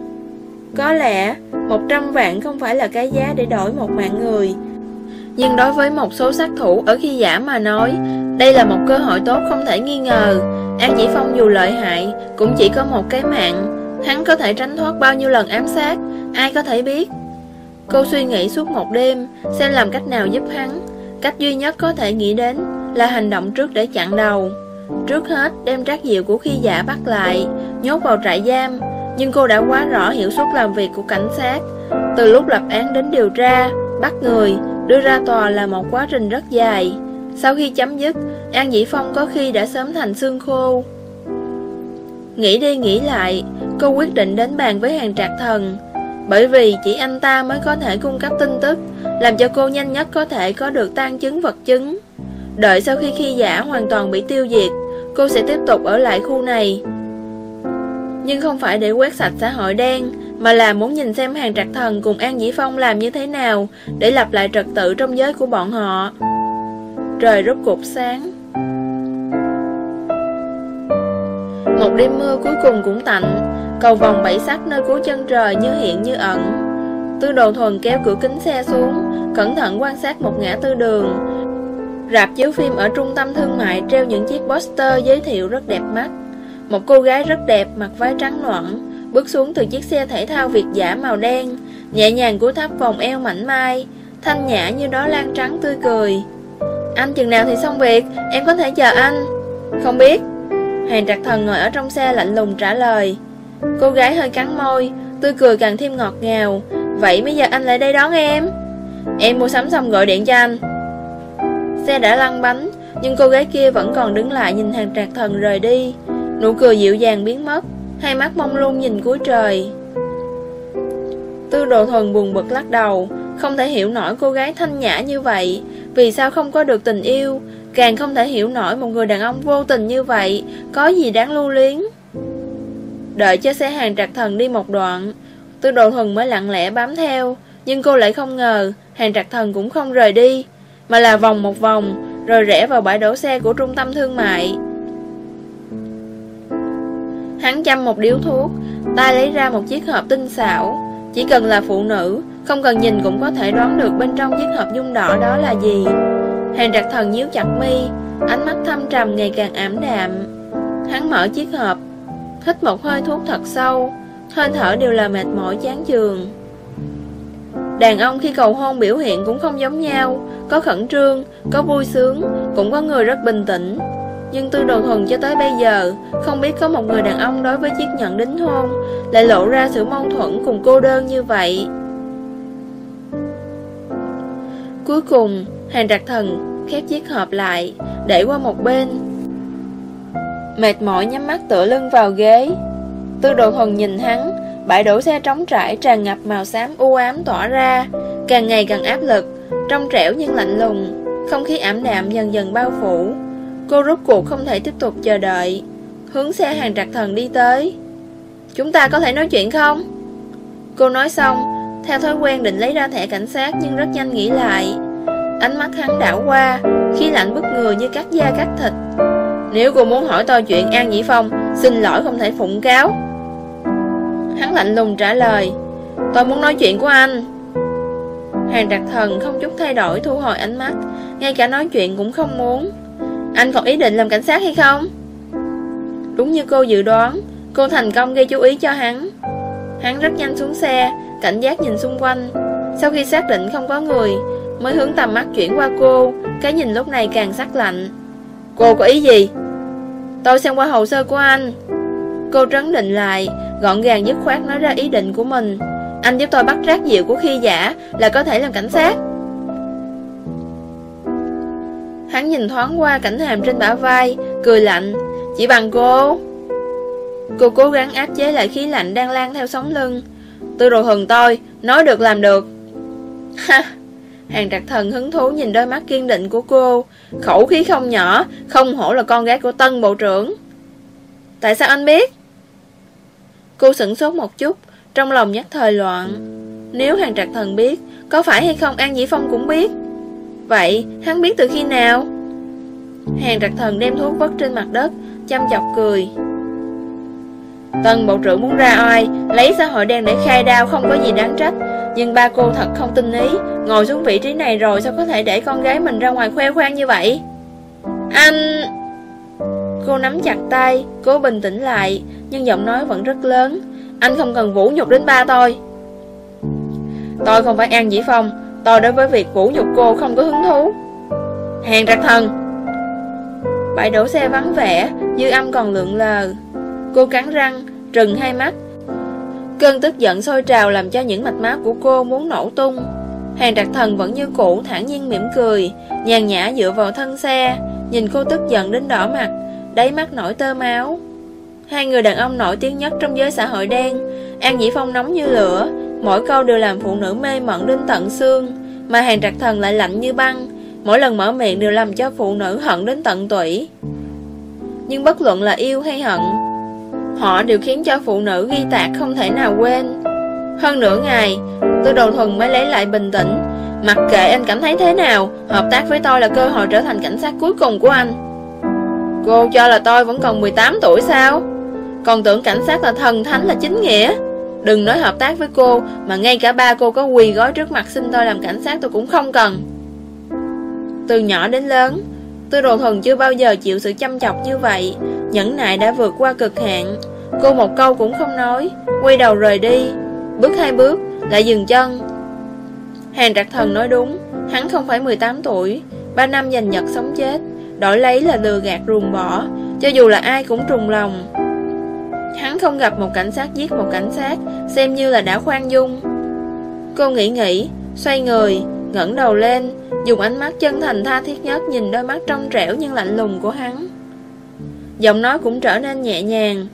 Có lẽ một trăm vạn không phải là cái giá để đổi một mạng người. Nhưng đối với một số sát thủ ở khi giả mà nói, Đây là một cơ hội tốt không thể nghi ngờ. An Dĩ Phong dù lợi hại, Cũng chỉ có một cái mạng. Hắn có thể tránh thoát bao nhiêu lần ám sát, Ai có thể biết? Cô suy nghĩ suốt một đêm, Xem làm cách nào giúp hắn. Cách duy nhất có thể nghĩ đến Là hành động trước để chặn đầu. Trước hết, đem trác diệu của khi giả bắt lại, Nhốt vào trại giam nhưng cô đã quá rõ hiệu suất làm việc của cảnh sát. Từ lúc lập án đến điều tra, Bắt người, Đưa ra tòa là một quá trình rất dài. Sau khi chấm dứt, An Dĩ Phong có khi đã sớm thành xương khô. Nghĩ đi nghĩ lại, Cô quyết định đến bàn với hàng trạc thần. Bởi vì chỉ anh ta mới có thể cung cấp tin tức, Làm cho cô nhanh nhất có thể có được tan chứng vật chứng. Đợi sau khi khi giả hoàn toàn bị tiêu diệt, Cô sẽ tiếp tục ở lại khu này. Nhưng không phải để quét sạch xã hội đen, Mà là muốn nhìn xem hàng trạc thần cùng An Dĩ Phong làm như thế nào Để lập lại trật tự trong giới của bọn họ. Trời rốt cục sáng. Một đêm mưa cuối cùng cũng tạnh, Cầu vòng bảy sắc nơi cuối chân trời như hiện như ẩn. Tư đồ thuần kéo cửa kính xe xuống, Cẩn thận quan sát một ngã tư đường. Rạp chiếu phim ở trung tâm thương mại treo những chiếc poster giới thiệu rất đẹp mắt. Một cô gái rất đẹp, mặc váy trắng nõn, Bước xuống từ chiếc xe thể thao Việt giả màu đen, Nhẹ nhàng cúi thấp vòng eo mảnh mai, Thanh nhã như đó lan trắng tươi cười. Anh chừng nào thì xong việc, Em có thể chờ anh. Không biết. Hàng trạc thần ngồi ở trong xe lạnh lùng trả lời. Cô gái hơi cắn môi, Tươi cười càng thêm ngọt ngào. Vậy bây giờ anh lại đây đón em? Em mua sắm xong gọi điện cho anh. Xe đã lăn bánh, Nhưng cô gái kia vẫn còn đứng lại nhìn hàng trạc thần rời đi. Nụ cười dịu dàng biến mất, Hai mắt mông lung nhìn cuối trời. Tư đồ thuần buồn bực lắc đầu, Không thể hiểu nổi cô gái thanh nhã như vậy. Vì sao không có được tình yêu? Càng không thể hiểu nổi một người đàn ông vô tình như vậy, Có gì đáng lưu luyến? Đợi cho xe hàng trạc thần đi một đoạn, Tư đồ thuần mới lặng lẽ bám theo. Nhưng cô lại không ngờ, Hàng trạc thần cũng không rời đi, Mà là vòng một vòng, Rồi rẽ vào bãi đổ xe của trung tâm thương mại. Hắn chăm một điếu thuốc. Tay lấy ra một chiếc hộp tinh xảo. Chỉ cần là phụ nữ Không cần nhìn cũng có thể đoán được bên trong chiếc hộp dung đỏ đó là gì. Hàng trạc thần nhíu chặt mi Ánh mắt thâm trầm ngày càng ảm đạm. Hắn mở chiếc hộp Hít một hơi thuốc thật sâu Hơi thở đều là mệt mỏi chán chường. Đàn ông khi cầu hôn biểu hiện cũng không giống nhau Có khẩn trương, có vui sướng Cũng có người rất bình tĩnh. Nhưng tư đồ thuần cho tới bây giờ, Không biết có một người đàn ông đối với chiếc nhận đính hôn Lại lộ ra sự mâu thuẫn cùng cô đơn như vậy. Cuối cùng, Hàng trạc thần khép chiếc hộp lại, Để qua một bên. Mệt mỏi nhắm mắt tựa lưng vào ghế. Tư đồ thuần nhìn hắn, Bãi đổ xe trống trải tràn ngập màu xám u ám tỏa ra, Càng ngày càng áp lực, Trong trẻo nhưng lạnh lùng, Không khí ảm đạm dần dần bao phủ. Cô rốt cuộc không thể tiếp tục chờ đợi. Hướng xe hàng trạc thần đi tới. Chúng ta có thể nói chuyện không? Cô nói xong, Theo thói quen định lấy ra thẻ cảnh sát Nhưng rất nhanh nghĩ lại. Ánh mắt hắn đảo qua Khi lạnh bức người như cắt da cắt thịt. Nếu cô muốn hỏi tôi chuyện An Nhĩ Phong, Xin lỗi không thể phụng cáo. Hắn lạnh lùng trả lời, Tôi muốn nói chuyện của anh. Hàng trạc thần không chút thay đổi thu hồi ánh mắt, Ngay cả nói chuyện cũng không muốn. Anh còn ý định làm cảnh sát hay không? Đúng như cô dự đoán, Cô thành công gây chú ý cho hắn. Hắn rất nhanh xuống xe, Cảnh giác nhìn xung quanh. Sau khi xác định không có người, Mới hướng tầm mắt chuyển qua cô. Cái nhìn lúc này càng sắc lạnh. Cô có ý gì? Tôi xem qua hồ sơ của anh. Cô trấn định lại, Gọn gàng dứt khoát nói ra ý định của mình. Anh giúp tôi bắt rác diệu của khi giả Là có thể làm cảnh sát. Hắn nhìn thoáng qua cảnh hàm trên bả vai, Cười lạnh. Chỉ bằng cô. Cô cố gắng áp chế lại khí lạnh đang lan theo sống lưng. Tôi rồi hừng tôi, Nói được làm được. Ha! Hàng trạc thần hứng thú nhìn đôi mắt kiên định của cô. Khẩu khí không nhỏ, Không hổ là con gái của tân bộ trưởng. Tại sao anh biết? Cô sửng sốt một chút, Trong lòng nhất thời loạn. Nếu hàng trạc thần biết, Có phải hay không An Dĩ Phong cũng biết? Vậy, hắn biết từ khi nào? Hàng trạc thần đem thuốc vất trên mặt đất, Chăm chọc cười. Tân bộ trưởng muốn ra oai, Lấy xã hội đen để khai đao không có gì đáng trách. Nhưng ba cô thật không tin ý, Ngồi xuống vị trí này rồi Sao có thể để con gái mình ra ngoài khoe khoang như vậy? Anh! Cô nắm chặt tay, Cố bình tĩnh lại, Nhưng giọng nói vẫn rất lớn. Anh không cần vũ nhục đến ba tôi. Tôi không phải An Dĩ Phong Tôi đối với việc vũ nhục cô không có hứng thú. Hèn trạc thần. Bãi đổ xe vắng vẻ Dư âm còn lượn lờ. Cô cắn răng, trừng hai mắt. Cơn tức giận sôi trào làm cho những mạch máu của cô muốn nổ tung. Hàng trạc thần vẫn như cũ thản nhiên mỉm cười Nhàn nhã dựa vào thân xe Nhìn cô tức giận đến đỏ mặt Đáy mắt nổi tơ máu. Hai người đàn ông nổi tiếng nhất trong giới xã hội đen An Dĩ Phong nóng như lửa. Mỗi câu đều làm phụ nữ mê mẩn đến tận xương. Mà hàng trạc thần lại lạnh như băng. Mỗi lần mở miệng đều làm cho phụ nữ hận đến tận tủy. Nhưng bất luận là yêu hay hận, Họ đều khiến cho phụ nữ ghi tạc không thể nào quên. Hơn nửa ngày, Tư đồ thuần mới lấy lại bình tĩnh. Mặc kệ anh cảm thấy thế nào, Hợp tác với tôi là cơ hội trở thành cảnh sát cuối cùng của anh. Cô cho là tôi vẫn còn 18 tuổi sao? Còn tưởng cảnh sát là thần thánh là chính nghĩa. Đừng nói hợp tác với cô, Mà ngay cả ba cô có quỳ gói trước mặt xin tôi làm cảnh sát tôi cũng không cần. Từ nhỏ đến lớn, tôi đồ thuần chưa bao giờ chịu sự chăm chọc như vậy. Nhẫn nại đã vượt qua cực hạn. Cô một câu cũng không nói, Quay đầu rời đi. Bước hai bước, lại dừng chân. Hàng trạc thần nói đúng, Hắn không phải 18 tuổi, ba năm giành nhật sống chết. Đổi lấy là lừa gạt ruồng bỏ, Cho dù là ai cũng trùng lòng. Hắn không gặp một cảnh sát giết một cảnh sát, Xem như là đã khoan dung. Cô nghĩ nghĩ, Xoay người, ngẩng đầu lên, Dùng ánh mắt chân thành tha thiết nhất Nhìn đôi mắt trong trẻo nhưng lạnh lùng của hắn. Giọng nói cũng trở nên nhẹ nhàng.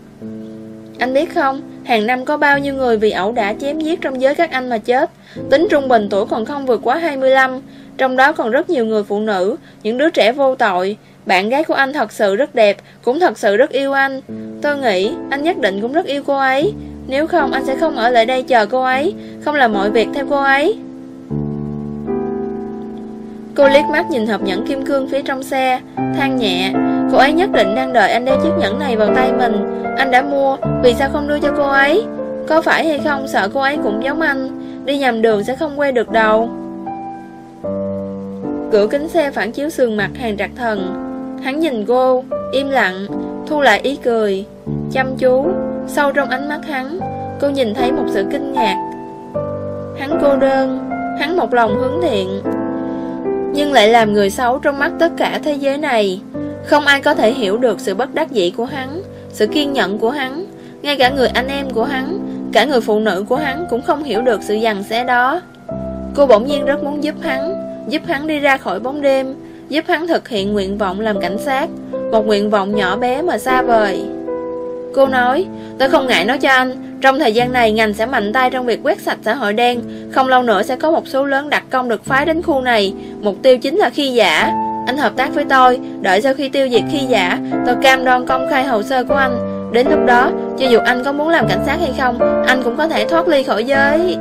Anh biết không, Hàng năm có bao nhiêu người vì ẩu đả chém giết trong giới các anh mà chết. Tính trung bình tuổi còn không vượt quá 25 Trong đó còn rất nhiều người phụ nữ, Những đứa trẻ vô tội bạn gái của anh thật sự rất đẹp, Cũng thật sự rất yêu anh. Tôi nghĩ anh nhất định cũng rất yêu cô ấy. Nếu không, anh sẽ không ở lại đây chờ cô ấy, Không làm mọi việc theo cô ấy. Cô liếc mắt nhìn hộp nhẫn kim cương phía trong xe, than nhẹ, Cô ấy nhất định đang đợi anh đeo chiếc nhẫn này vào tay mình. Anh đã mua, Vì sao không đưa cho cô ấy? Có phải hay không, sợ cô ấy cũng giống anh. Đi nhầm đường sẽ không quay được đâu Cửa kính xe phản chiếu sườn mặt hàng trạc thần. Hắn nhìn cô, Im lặng, Thu lại ý cười. Chăm chú, Sâu trong ánh mắt hắn, Cô nhìn thấy một sự kinh ngạc. Hắn cô đơn, Hắn một lòng hướng thiện. Nhưng lại làm người xấu trong mắt tất cả thế giới này. Không ai có thể hiểu được sự bất đắc dĩ của hắn, Sự kiên nhẫn của hắn. Ngay cả người anh em của hắn, Cả người phụ nữ của hắn cũng không hiểu được sự dằn xé đó. Cô bỗng nhiên rất muốn giúp hắn Giúp hắn đi ra khỏi bóng đêm. Giúp hắn thực hiện nguyện vọng làm cảnh sát. Một nguyện vọng nhỏ bé mà xa vời. Cô nói, Tôi không ngại nói cho anh. Trong thời gian này, ngành sẽ mạnh tay trong việc quét sạch xã hội đen. Không lâu nữa sẽ có một số lớn đặc công được phái đến khu này. Mục tiêu chính là khi giả. Anh hợp tác với tôi. Đợi sau khi tiêu diệt khi giả, Tôi cam đoan công khai hồ sơ của anh. Đến lúc đó, Cho dù anh có muốn làm cảnh sát hay không, Anh cũng có thể thoát ly khỏi giới.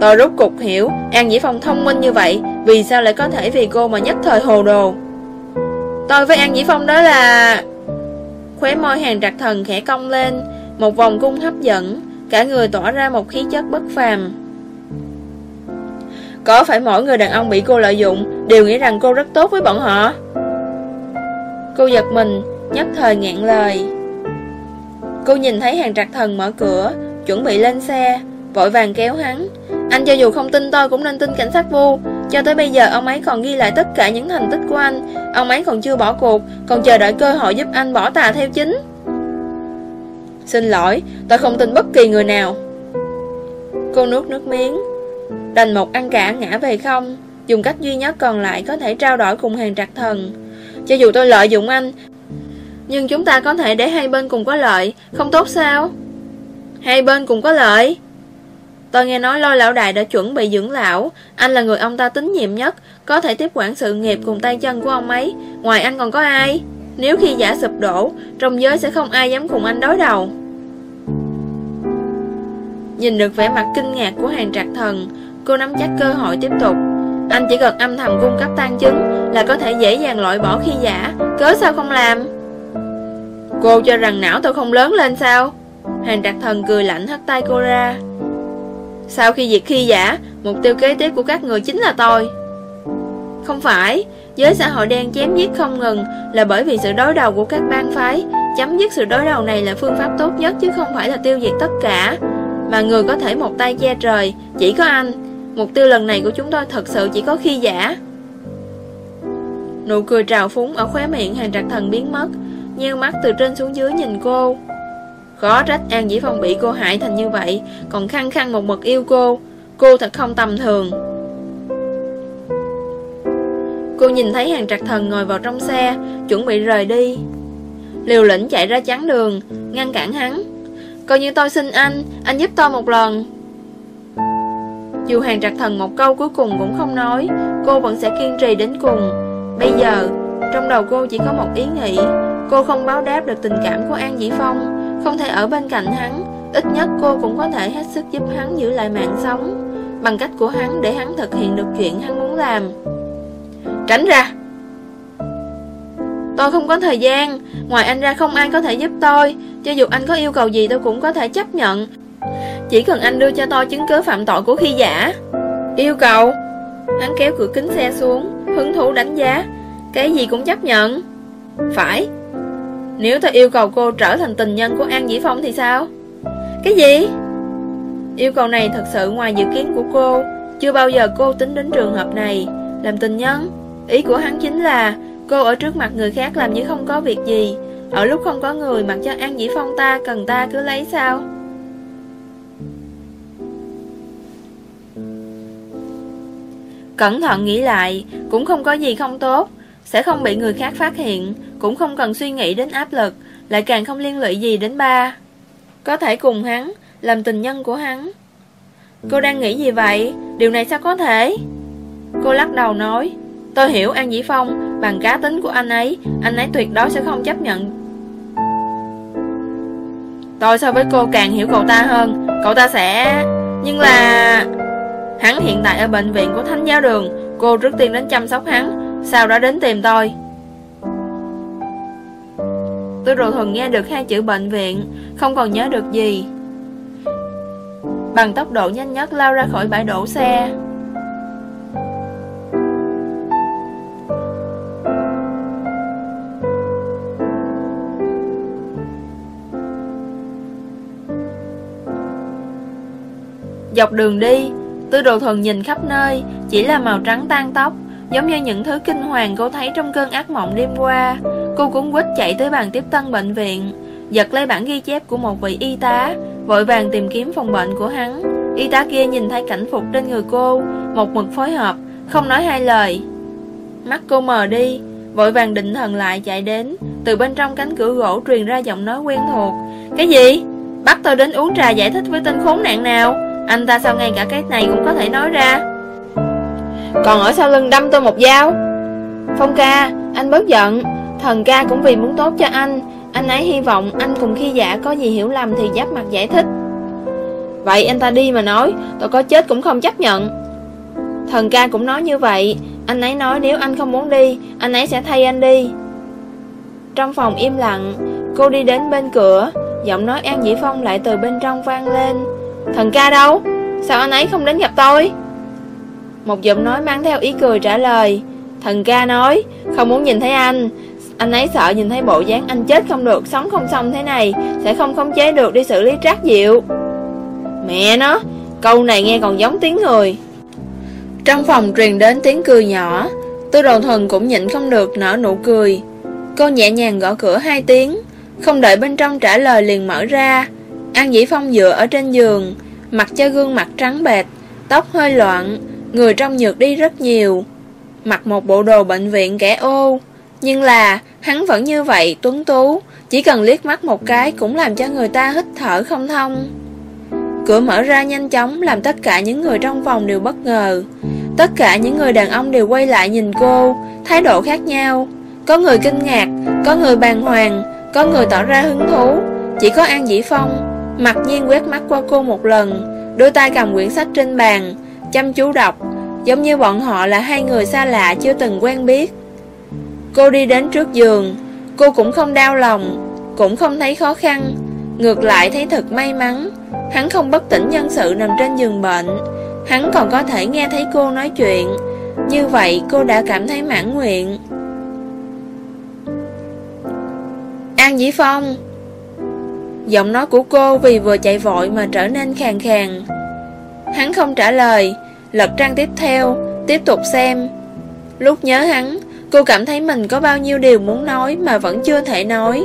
Tôi rút cục hiểu, An Dĩ Phong thông minh như vậy. Vì sao lại có thể vì cô mà nhất thời hồ đồ? Tôi với An Dĩ Phong đó là Khóe môi hàng trạc thần khẽ cong lên, Một vòng cung hấp dẫn, Cả người tỏa ra một khí chất bất phàm. Có phải mỗi người đàn ông bị cô lợi dụng Đều nghĩ rằng cô rất tốt với bọn họ? Cô giật mình, Nhất thời ngẹn lời. Cô nhìn thấy hàng trạc thần mở cửa, Chuẩn bị lên xe, Vội vàng kéo hắn. Anh cho dù không tin tôi cũng nên tin cảnh sát vu cho tới bây giờ, ông ấy còn ghi lại tất cả những thành tích của anh. Ông ấy còn chưa bỏ cuộc, Còn chờ đợi cơ hội giúp anh bỏ tà theo chính. Xin lỗi, Tôi không tin bất kỳ người nào. Cô nuốt nước miếng. Đành một ăn cả ngã về không. Dùng cách duy nhất còn lại có thể trao đổi cùng hàng trạc thần. Cho dù tôi lợi dụng anh, Nhưng chúng ta có thể để hai bên cùng có lợi. Không tốt sao? Hai bên cùng có lợi. Tôi nghe nói lôi lão đại đã chuẩn bị dưỡng lão. Anh là người ông ta tín nhiệm nhất, Có thể tiếp quản sự nghiệp cùng tay chân của ông ấy. Ngoài anh còn có ai? Nếu khi giả sụp đổ, Trong giới sẽ không ai dám cùng anh đối đầu. Nhìn được vẻ mặt kinh ngạc của hàng trạc thần, Cô nắm chắc cơ hội tiếp tục. Anh chỉ cần âm thầm cung cấp tan chứng Là có thể dễ dàng loại bỏ khi giả. Cớ sao không làm? Cô cho rằng não tôi không lớn lên sao? Hàng trạc thần cười lạnh hất tay cô ra. Sau khi diệt khi giả, Mục tiêu kế tiếp của các người chính là tôi. Không phải, Giới xã hội đen chém giết không ngừng Là bởi vì sự đối đầu của các bang phái. Chấm dứt sự đối đầu này là phương pháp tốt nhất Chứ không phải là tiêu diệt tất cả. Mà người có thể một tay che trời, Chỉ có anh. Mục tiêu lần này của chúng tôi thật sự chỉ có khi giả. Nụ cười trào phúng ở khóe miệng hàng trạc thần biến mất, Nheo mắt từ trên xuống dưới nhìn cô. Khó trách An Dĩ Phong bị cô hại thành như vậy, Còn khăng khăng một mực yêu cô Cô thật không tầm thường. Cô nhìn thấy hàng trạc thần ngồi vào trong xe, Chuẩn bị rời đi. Liều lĩnh chạy ra chắn đường, Ngăn cản hắn. Coi như tôi xin anh Anh giúp tôi một lần. Dù hàng trạc thần một câu cuối cùng cũng không nói, Cô vẫn sẽ kiên trì đến cùng. Bây giờ, Trong đầu cô chỉ có một ý nghĩ, Cô không báo đáp được tình cảm của An Dĩ Phong. Không thể ở bên cạnh hắn, Ít nhất cô cũng có thể hết sức giúp hắn giữ lại mạng sống, Bằng cách của hắn để hắn thực hiện được chuyện hắn muốn làm. Tránh ra! Tôi không có thời gian, Ngoài anh ra không ai có thể giúp tôi, Cho dù anh có yêu cầu gì tôi cũng có thể chấp nhận. Chỉ cần anh đưa cho tôi chứng cứ phạm tội của khi giả. Yêu cầu? Hắn kéo cửa kính xe xuống, Hứng thú đánh giá. Cái gì cũng chấp nhận. Phải. Nếu tôi yêu cầu cô trở thành tình nhân của An Dĩ Phong thì sao? Cái gì? Yêu cầu này thật sự ngoài dự kiến của cô. Chưa bao giờ cô tính đến trường hợp này. Làm tình nhân, Ý của hắn chính là Cô ở trước mặt người khác làm như không có việc gì. Ở lúc không có người, mặc cho An Dĩ Phong ta Cần ta cứ lấy sao? Cẩn thận nghĩ lại, Cũng không có gì không tốt. Sẽ không bị người khác phát hiện. Cũng không cần suy nghĩ đến áp lực, Lại càng không liên lụy gì đến ba. Có thể cùng hắn, Làm tình nhân của hắn. Cô đang nghĩ gì vậy? Điều này sao có thể? Cô lắc đầu nói, Tôi hiểu An Dĩ Phong, Bằng cá tính của anh ấy Anh ấy tuyệt đối sẽ không chấp nhận. Tôi so với cô càng hiểu cậu ta hơn, Cậu ta sẽ... Nhưng là... Hắn hiện tại ở bệnh viện của Thánh Giáo Đường, Cô trước tiên đến chăm sóc hắn, Sau đó đến tìm tôi. Tôi rồi hừng nghe được hai chữ bệnh viện, Không còn nhớ được gì. Bằng tốc độ nhanh nhất lao ra khỏi bãi đổ xe. Dọc đường đi, Tư đồ thuần nhìn khắp nơi, Chỉ là màu trắng tan tóc, Giống như những thứ kinh hoàng cô thấy trong cơn ác mộng đêm qua. Cô cũng quýt chạy tới bàn tiếp tân bệnh viện Giật lấy bản ghi chép của một vị y tá Vội vàng tìm kiếm phòng bệnh của hắn. Y tá kia nhìn thấy cảnh phục trên người cô Một mực phối hợp Không nói hai lời. Mắt cô mờ đi Vội vàng định thần lại chạy đến Từ bên trong cánh cửa gỗ truyền ra giọng nói quen thuộc. Cái gì? Bắt tôi đến uống trà giải thích với tên khốn nạn nào? Anh ta sao ngay cả cái này cũng có thể nói ra? Còn ở sau lưng đâm tôi một dao. Phong ca, anh bớt giận. Thần ca cũng vì muốn tốt cho anh. Anh ấy hy vọng anh cùng khi giả có gì hiểu lầm thì giáp mặt giải thích. Vậy anh ta đi mà nói, Tôi có chết cũng không chấp nhận. Thần ca cũng nói như vậy. Anh ấy nói nếu anh không muốn đi, Anh ấy sẽ thay anh đi. Trong phòng im lặng, Cô đi đến bên cửa. Giọng nói An Dĩ Phong lại từ bên trong vang lên. Thần ca đâu? Sao anh ấy không đến gặp tôi? Một giọng nói mang theo ý cười trả lời. Thần ca nói, Không muốn nhìn thấy anh. Anh ấy sợ nhìn thấy bộ dáng anh chết không được, Sống không xong thế này, Sẽ không khống chế được đi xử lý trác diệu. Mẹ nó, Câu này nghe còn giống tiếng người. Trong phòng truyền đến tiếng cười nhỏ, Tư đồ thuần cũng nhịn không được nở nụ cười. Cô nhẹ nhàng gõ cửa hai tiếng, Không đợi bên trong trả lời liền mở ra. An Dĩ Phong dựa ở trên giường Mặt cho gương mặt trắng bệt Tóc hơi loạn, Người trong nhược đi rất nhiều. Mặc một bộ đồ bệnh viện kẻ ô nhưng là, hắn vẫn như vậy, tuấn tú. Chỉ cần liếc mắt một cái Cũng làm cho người ta hít thở không thông. Cửa mở ra nhanh chóng, Làm tất cả những người trong phòng đều bất ngờ. Tất cả những người đàn ông đều quay lại nhìn cô, Thái độ khác nhau. Có người kinh ngạc, Có người bàng hoàng, Có người tỏ ra hứng thú. Chỉ có An Dĩ Phong Mặt nhiên quét mắt qua cô một lần, Đôi tay cầm quyển sách trên bàn, Chăm chú đọc. Giống như bọn họ là hai người xa lạ chưa từng quen biết. Cô đi đến trước giường. Cô cũng không đau lòng, Cũng không thấy khó khăn. Ngược lại thấy thật may mắn. Hắn không bất tỉnh nhân sự nằm trên giường bệnh. Hắn còn có thể nghe thấy cô nói chuyện. Như vậy, cô đã cảm thấy mãn nguyện. An Dĩ Phong. Giọng nói của cô vì vừa chạy vội mà trở nên khàn khàn. Hắn không trả lời Lật trang tiếp theo, Tiếp tục xem. Lúc nhớ hắn Cô cảm thấy mình có bao nhiêu điều muốn nói Mà vẫn chưa thể nói.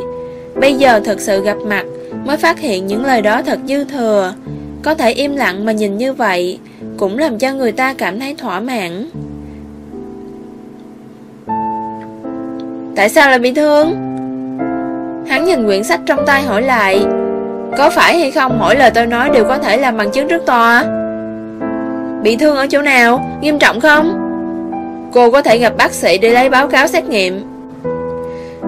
Bây giờ thật sự gặp mặt Mới phát hiện những lời đó thật dư thừa. Có thể im lặng mà nhìn như vậy Cũng làm cho người ta cảm thấy thỏa mãn. Tại sao lại bị thương? Hắn nhìn quyển sách trong tay hỏi lại. Có phải hay không? Mỗi lời tôi nói đều có thể làm bằng chứng trước tòa Bị thương ở chỗ nào? Nghiêm trọng không? Cô có thể gặp bác sĩ để lấy báo cáo xét nghiệm.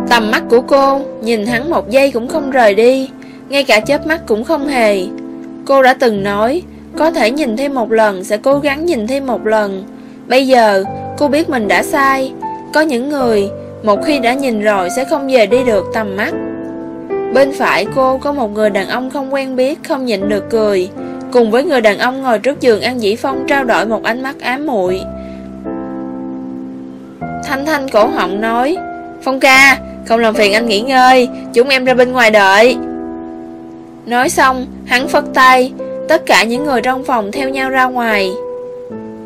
Tầm mắt của cô, Nhìn hắn một giây cũng không rời đi, Ngay cả chớp mắt cũng không hề. Cô đã từng nói, Có thể nhìn thêm một lần, Sẽ cố gắng nhìn thêm một lần. Bây giờ, cô biết mình đã sai. Có những người, Một khi đã nhìn rồi sẽ không về đi được tầm mắt. Bên phải cô có một người đàn ông không quen biết, Không nhịn được cười. Cùng với người đàn ông ngồi trước giường An Dĩ Phong trao đổi một ánh mắt ám muội. Thanh Thanh cổ họng nói Phong ca, không làm phiền anh nghỉ ngơi Chúng em ra bên ngoài đợi. Nói xong, hắn phất tay Tất cả những người trong phòng theo nhau ra ngoài.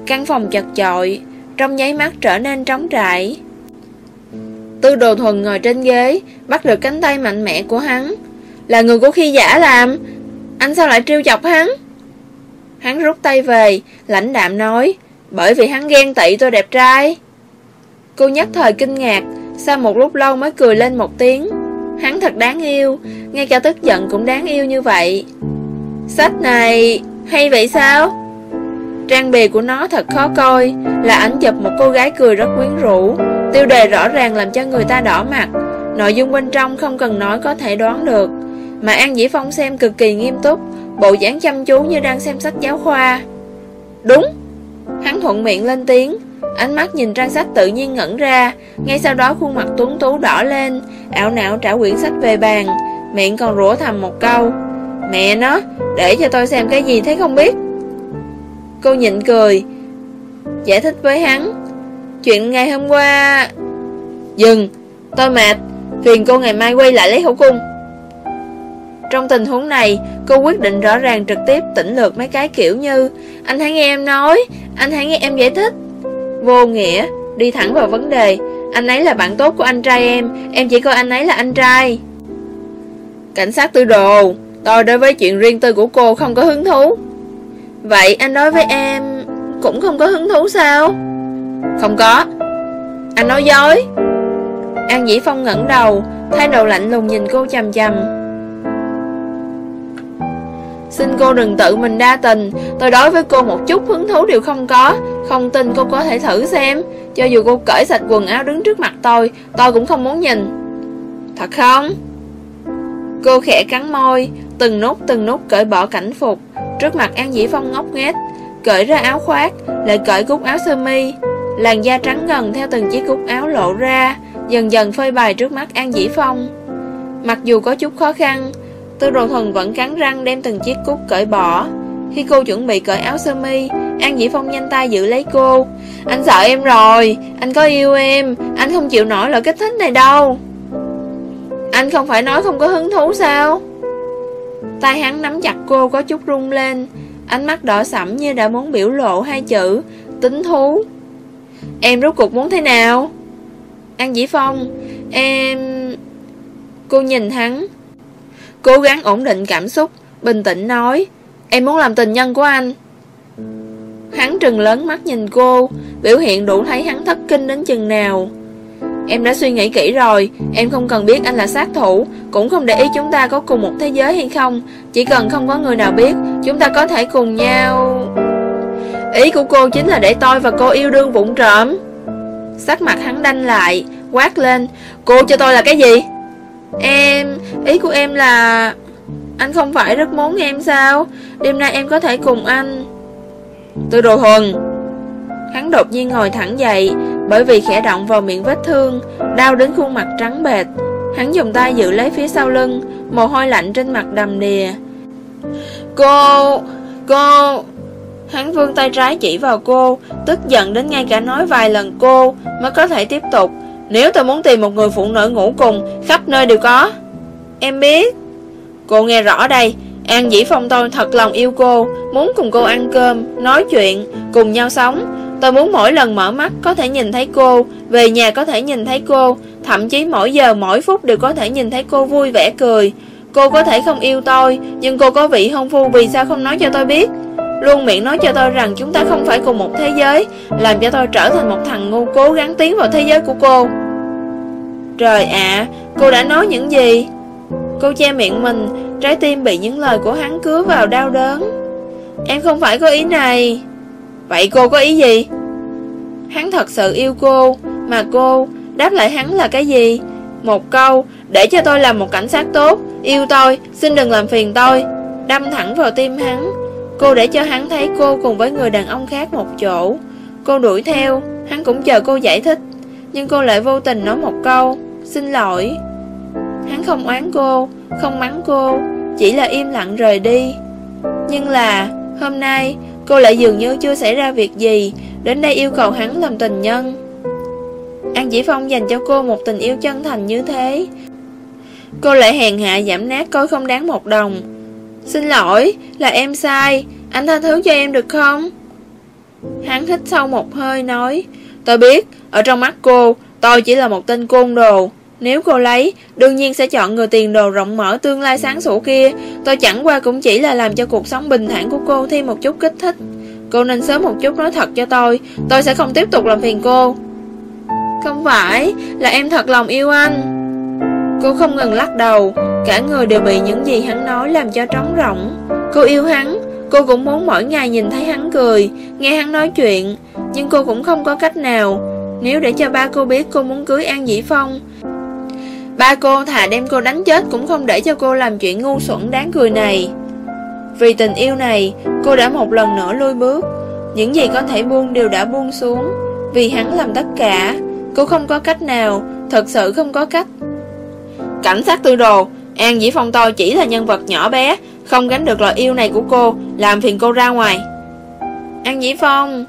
Căn phòng chật chội Trong nháy mắt trở nên trống trải. Tư đồ thuần ngồi trên ghế Bắt được cánh tay mạnh mẽ của hắn. Là người của khi giả làm Anh sao lại trêu chọc hắn? Hắn rút tay về Lãnh đạm nói Bởi vì hắn ghen tị tôi đẹp trai. Cô nhất thời kinh ngạc, Sau một lúc lâu mới cười lên một tiếng. Hắn thật đáng yêu, Ngay cả tức giận cũng đáng yêu như vậy. Sách này, Hay vậy sao? Trang bìa của nó thật khó coi, Là ảnh chụp một cô gái cười rất quyến rũ. Tiêu đề rõ ràng làm cho người ta đỏ mặt, Nội dung bên trong không cần nói có thể đoán được. Mà An Dĩ Phong xem cực kỳ nghiêm túc, Bộ dáng chăm chú như đang xem sách giáo khoa. Đúng, Hắn thuận miệng lên tiếng. Ánh mắt nhìn trang sách tự nhiên ngẩn ra. Ngay sau đó khuôn mặt tuấn tú đỏ lên, Ảo não trả quyển sách về bàn. Miệng còn rủa thầm một câu, Mẹ nó, Để cho tôi xem cái gì thấy không biết? Cô nhịn cười, Giải thích với hắn, Chuyện ngày hôm qua Dừng, Tôi mệt, Phiền cô ngày mai quay lại lấy khẩu cung. Trong tình huống này, Cô quyết định rõ ràng trực tiếp tỉnh lược mấy cái kiểu như, Anh hãy nghe em nói, Anh hãy nghe em giải thích. Vô nghĩa. Đi thẳng vào vấn đề. Anh ấy là bạn tốt của anh trai em. Em chỉ coi anh ấy là anh trai. Cảnh sát tư đồ, Tôi đối với chuyện riêng tư của cô không có hứng thú. Vậy anh đối với em, Cũng không có hứng thú sao? Không có. Anh nói dối. An Dĩ Phong ngẩng đầu, Thái độ lạnh lùng nhìn cô chầm chầm Xin cô đừng tự mình đa tình. Tôi đối với cô một chút hứng thú đều không có. Không tin cô có thể thử xem. Cho dù cô cởi sạch quần áo đứng trước mặt tôi Tôi cũng không muốn nhìn. Thật không? Cô khẽ cắn môi, Từng nút từng nút cởi bỏ cảnh phục. Trước mặt An Dĩ Phong ngốc nghếch, Cởi ra áo khoác, Lại cởi cúc áo sơ mi. Làn da trắng ngần theo từng chiếc cúc áo lộ ra, Dần dần phơi bày trước mắt An Dĩ Phong. Mặc dù có chút khó khăn Tư đồ thần vẫn cắn răng đem từng chiếc cúc cởi bỏ. Khi cô chuẩn bị cởi áo sơ mi, An Dĩ Phong nhanh tay giữ lấy cô. Anh sợ em rồi. Anh có yêu em. Anh không chịu nổi lời kích thích này đâu. Anh không phải nói không có hứng thú sao? Tay hắn nắm chặt cô có chút rung lên. Ánh mắt đỏ sẫm như đã muốn biểu lộ hai chữ, Tính thú. Em rốt cuộc muốn thế nào? An Dĩ Phong, Em... Cô nhìn hắn Cố gắng ổn định cảm xúc, Bình tĩnh nói, Em muốn làm tình nhân của anh. Hắn trừng lớn mắt nhìn cô, Biểu hiện đủ thấy hắn thất kinh đến chừng nào. Em đã suy nghĩ kỹ rồi, Em không cần biết anh là sát thủ, Cũng không để ý chúng ta có cùng một thế giới hay không, Chỉ cần không có người nào biết, Chúng ta có thể cùng nhau. Ý của cô chính là để tôi và cô yêu đương vụng trộm. Sắc mặt hắn đanh lại, Quát lên, Cô cho tôi là cái gì? Em, Ý của em là Anh không phải rất muốn em sao? Đêm nay em có thể cùng anh. Tôi đồ hồn. Hắn đột nhiên ngồi thẳng dậy, Bởi vì khẽ động vào miệng vết thương, Đau đến khuôn mặt trắng bệt Hắn dùng tay giữ lấy phía sau lưng, Mồ hôi lạnh trên mặt đầm đìa. Cô Cô. Hắn vươn tay trái chỉ vào cô, Tức giận đến ngay cả nói vài lần cô Mới có thể tiếp tục. Nếu tôi muốn tìm một người phụ nữ ngủ cùng Khắp nơi đều có Em biết. Cô nghe rõ đây An Dĩ Phong tôi thật lòng yêu cô Muốn cùng cô ăn cơm, nói chuyện Cùng nhau sống. Tôi muốn mỗi lần mở mắt có thể nhìn thấy cô Về nhà có thể nhìn thấy cô Thậm chí mỗi giờ mỗi phút đều có thể nhìn thấy cô vui vẻ cười. Cô có thể không yêu tôi Nhưng cô có vị hôn phu vì sao không nói cho tôi biết? Luôn miệng nói cho tôi rằng chúng ta không phải cùng một thế giới Làm cho tôi trở thành một thằng ngu cố gắng tiến vào thế giới của cô Trời ạ, cô đã nói những gì? Cô che miệng mình, trái tim bị những lời của hắn cứa vào đau đớn Em không phải có ý này Vậy cô có ý gì? Hắn thật sự yêu cô Mà cô đáp lại hắn là cái gì? Một câu Để cho tôi làm một cảnh sát tốt Yêu tôi, xin đừng làm phiền tôi Đâm thẳng vào tim hắn Cô để cho hắn thấy cô cùng với người đàn ông khác một chỗ. Cô đuổi theo, Hắn cũng chờ cô giải thích. Nhưng cô lại vô tình nói một câu, Xin lỗi. Hắn không oán cô, Không mắng cô, Chỉ là im lặng rời đi. Nhưng là, hôm nay, Cô lại dường như chưa xảy ra việc gì, Đến đây yêu cầu hắn làm tình nhân. An Dĩ Phong dành cho cô một tình yêu chân thành như thế. Cô lại hèn hạ giảm nát coi không đáng một đồng. Xin lỗi, là em sai. Anh tha thứ cho em được không? Hắn hít sâu một hơi nói Tôi biết, ở trong mắt cô Tôi chỉ là một tên côn đồ. Nếu cô lấy, đương nhiên sẽ chọn người tiền đồ rộng mở tương lai sáng sủa kia. Tôi chẳng qua cũng chỉ là làm cho cuộc sống bình thản của cô thêm một chút kích thích. Cô nên sớm một chút nói thật cho tôi Tôi sẽ không tiếp tục làm phiền cô. Không phải, là em thật lòng yêu anh. Cô không ngừng lắc đầu, Cả người đều bị những gì hắn nói làm cho trống rỗng. Cô yêu hắn, Cô cũng muốn mỗi ngày nhìn thấy hắn cười, Nghe hắn nói chuyện, Nhưng cô cũng không có cách nào. Nếu để cho ba cô biết cô muốn cưới An Dĩ Phong, Ba cô thà đem cô đánh chết Cũng không để cho cô làm chuyện ngu xuẩn đáng cười này. Vì tình yêu này, Cô đã một lần nữa lui bước. Những gì có thể buông đều đã buông xuống. Vì hắn làm tất cả, Cô không có cách nào, Thật sự không có cách. Cảnh sát tư đồ, An Dĩ Phong tôi chỉ là nhân vật nhỏ bé, Không gánh được lời yêu này của cô, Làm phiền cô ra ngoài. An Dĩ Phong,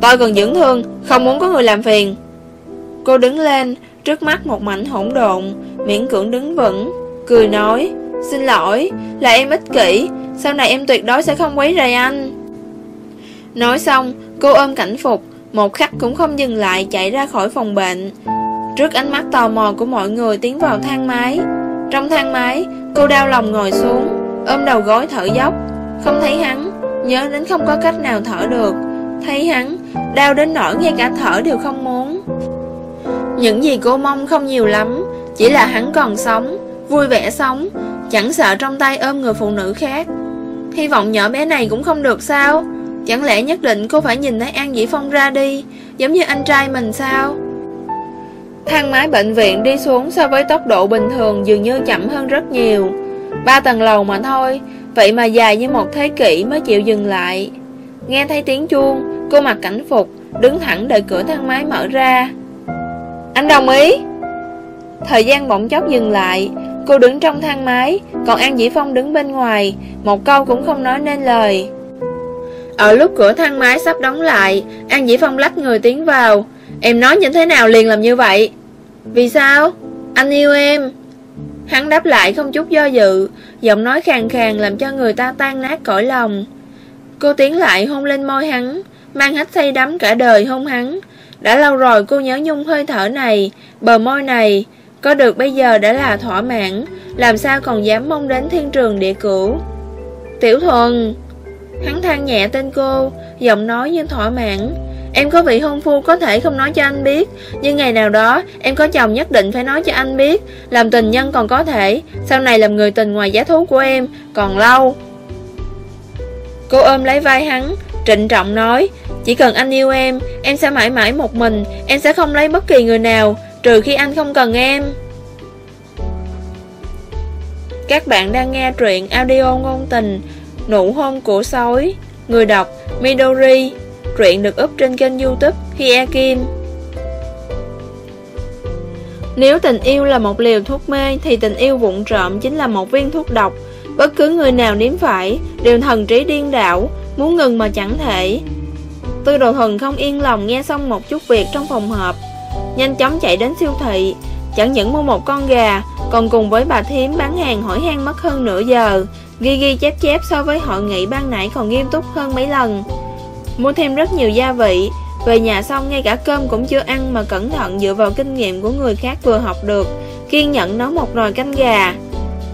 Tôi cần dưỡng thương, Không muốn có người làm phiền. Cô đứng lên, Trước mắt một mảnh hỗn độn, Miễn cưỡng đứng vững, Cười nói, Xin lỗi, Là em ích kỷ, Sau này em tuyệt đối sẽ không quấy rầy anh. Nói xong, Cô ôm cảnh phục, Một khắc cũng không dừng lại chạy ra khỏi phòng bệnh. Trước ánh mắt tò mò của mọi người tiến vào thang máy. Trong thang máy, Cô đau lòng ngồi xuống, Ôm đầu gối thở dốc. Không thấy hắn, Nhớ đến không có cách nào thở được. Thấy hắn, Đau đến nỗi ngay cả thở đều không muốn. Những gì cô mong không nhiều lắm, Chỉ là hắn còn sống, Vui vẻ sống, Chẳng sợ trong tay ôm người phụ nữ khác. Hy vọng nhỏ bé này cũng không được sao. Chẳng lẽ nhất định cô phải nhìn thấy An Dĩ Phong ra đi, Giống như anh trai mình sao? Thang máy bệnh viện đi xuống so với tốc độ bình thường dường như chậm hơn rất nhiều. Ba tầng lầu mà thôi, vậy mà dài như một thế kỷ mới chịu dừng lại. Nghe thấy tiếng chuông, cô mặc cảnh phục, đứng thẳng đợi cửa thang máy mở ra. Anh đồng ý. Thời gian bỗng chốc dừng lại, cô đứng trong thang máy, còn An Dĩ Phong đứng bên ngoài, một câu cũng không nói nên lời. Ở lúc cửa thang máy sắp đóng lại An Dĩ Phong lách người tiến vào Em nói như thế nào liền làm như vậy? Vì sao? Anh yêu em. Hắn đáp lại không chút do dự, Giọng nói khàn khàn làm cho người ta tan nát cõi lòng. Cô tiến lại hôn lên môi hắn, Mang hết say đắm cả đời hôn hắn. Đã lâu rồi cô nhớ nhung hơi thở này, Bờ môi này. Có được bây giờ đã là thỏa mãn, Làm sao còn dám mong đến thiên trường địa cửu? Tiểu thuần! Hắn than nhẹ tên cô, Giọng nói như thỏa mãn. Em có vị hôn phu có thể không nói cho anh biết, Nhưng ngày nào đó em có chồng nhất định phải nói cho anh biết, Làm tình nhân còn có thể, Sau này làm người tình ngoài giá thú của em, Còn lâu. Cô ôm lấy vai hắn, Trịnh trọng nói, Chỉ cần anh yêu em Em sẽ mãi mãi một mình, Em sẽ không lấy bất kỳ người nào, Trừ khi anh không cần em. Các bạn đang nghe truyện audio ngôn tình, Nụ hôn của sói, Người đọc Midori. Truyện được up trên kênh youtube Hia Kim. Nếu tình yêu là một liều thuốc mê, Thì tình yêu vụn trộm chính là một viên thuốc độc. Bất cứ người nào nếm phải, Đều thần trí điên đảo, Muốn ngừng mà chẳng thể. Tư đồ thuần không yên lòng nghe xong một chút việc trong phòng họp, Nhanh chóng chạy đến siêu thị. Chẳng những mua một con gà, Còn cùng với bà thím bán hàng hỏi han mất hơn nửa giờ. Ghi ghi chép chép so với hội nghị ban nãy còn nghiêm túc hơn mấy lần. Mua thêm rất nhiều gia vị. Về nhà xong, ngay cả cơm cũng chưa ăn Mà cẩn thận dựa vào kinh nghiệm của người khác vừa học được, Kiên nhẫn nấu một nồi canh gà.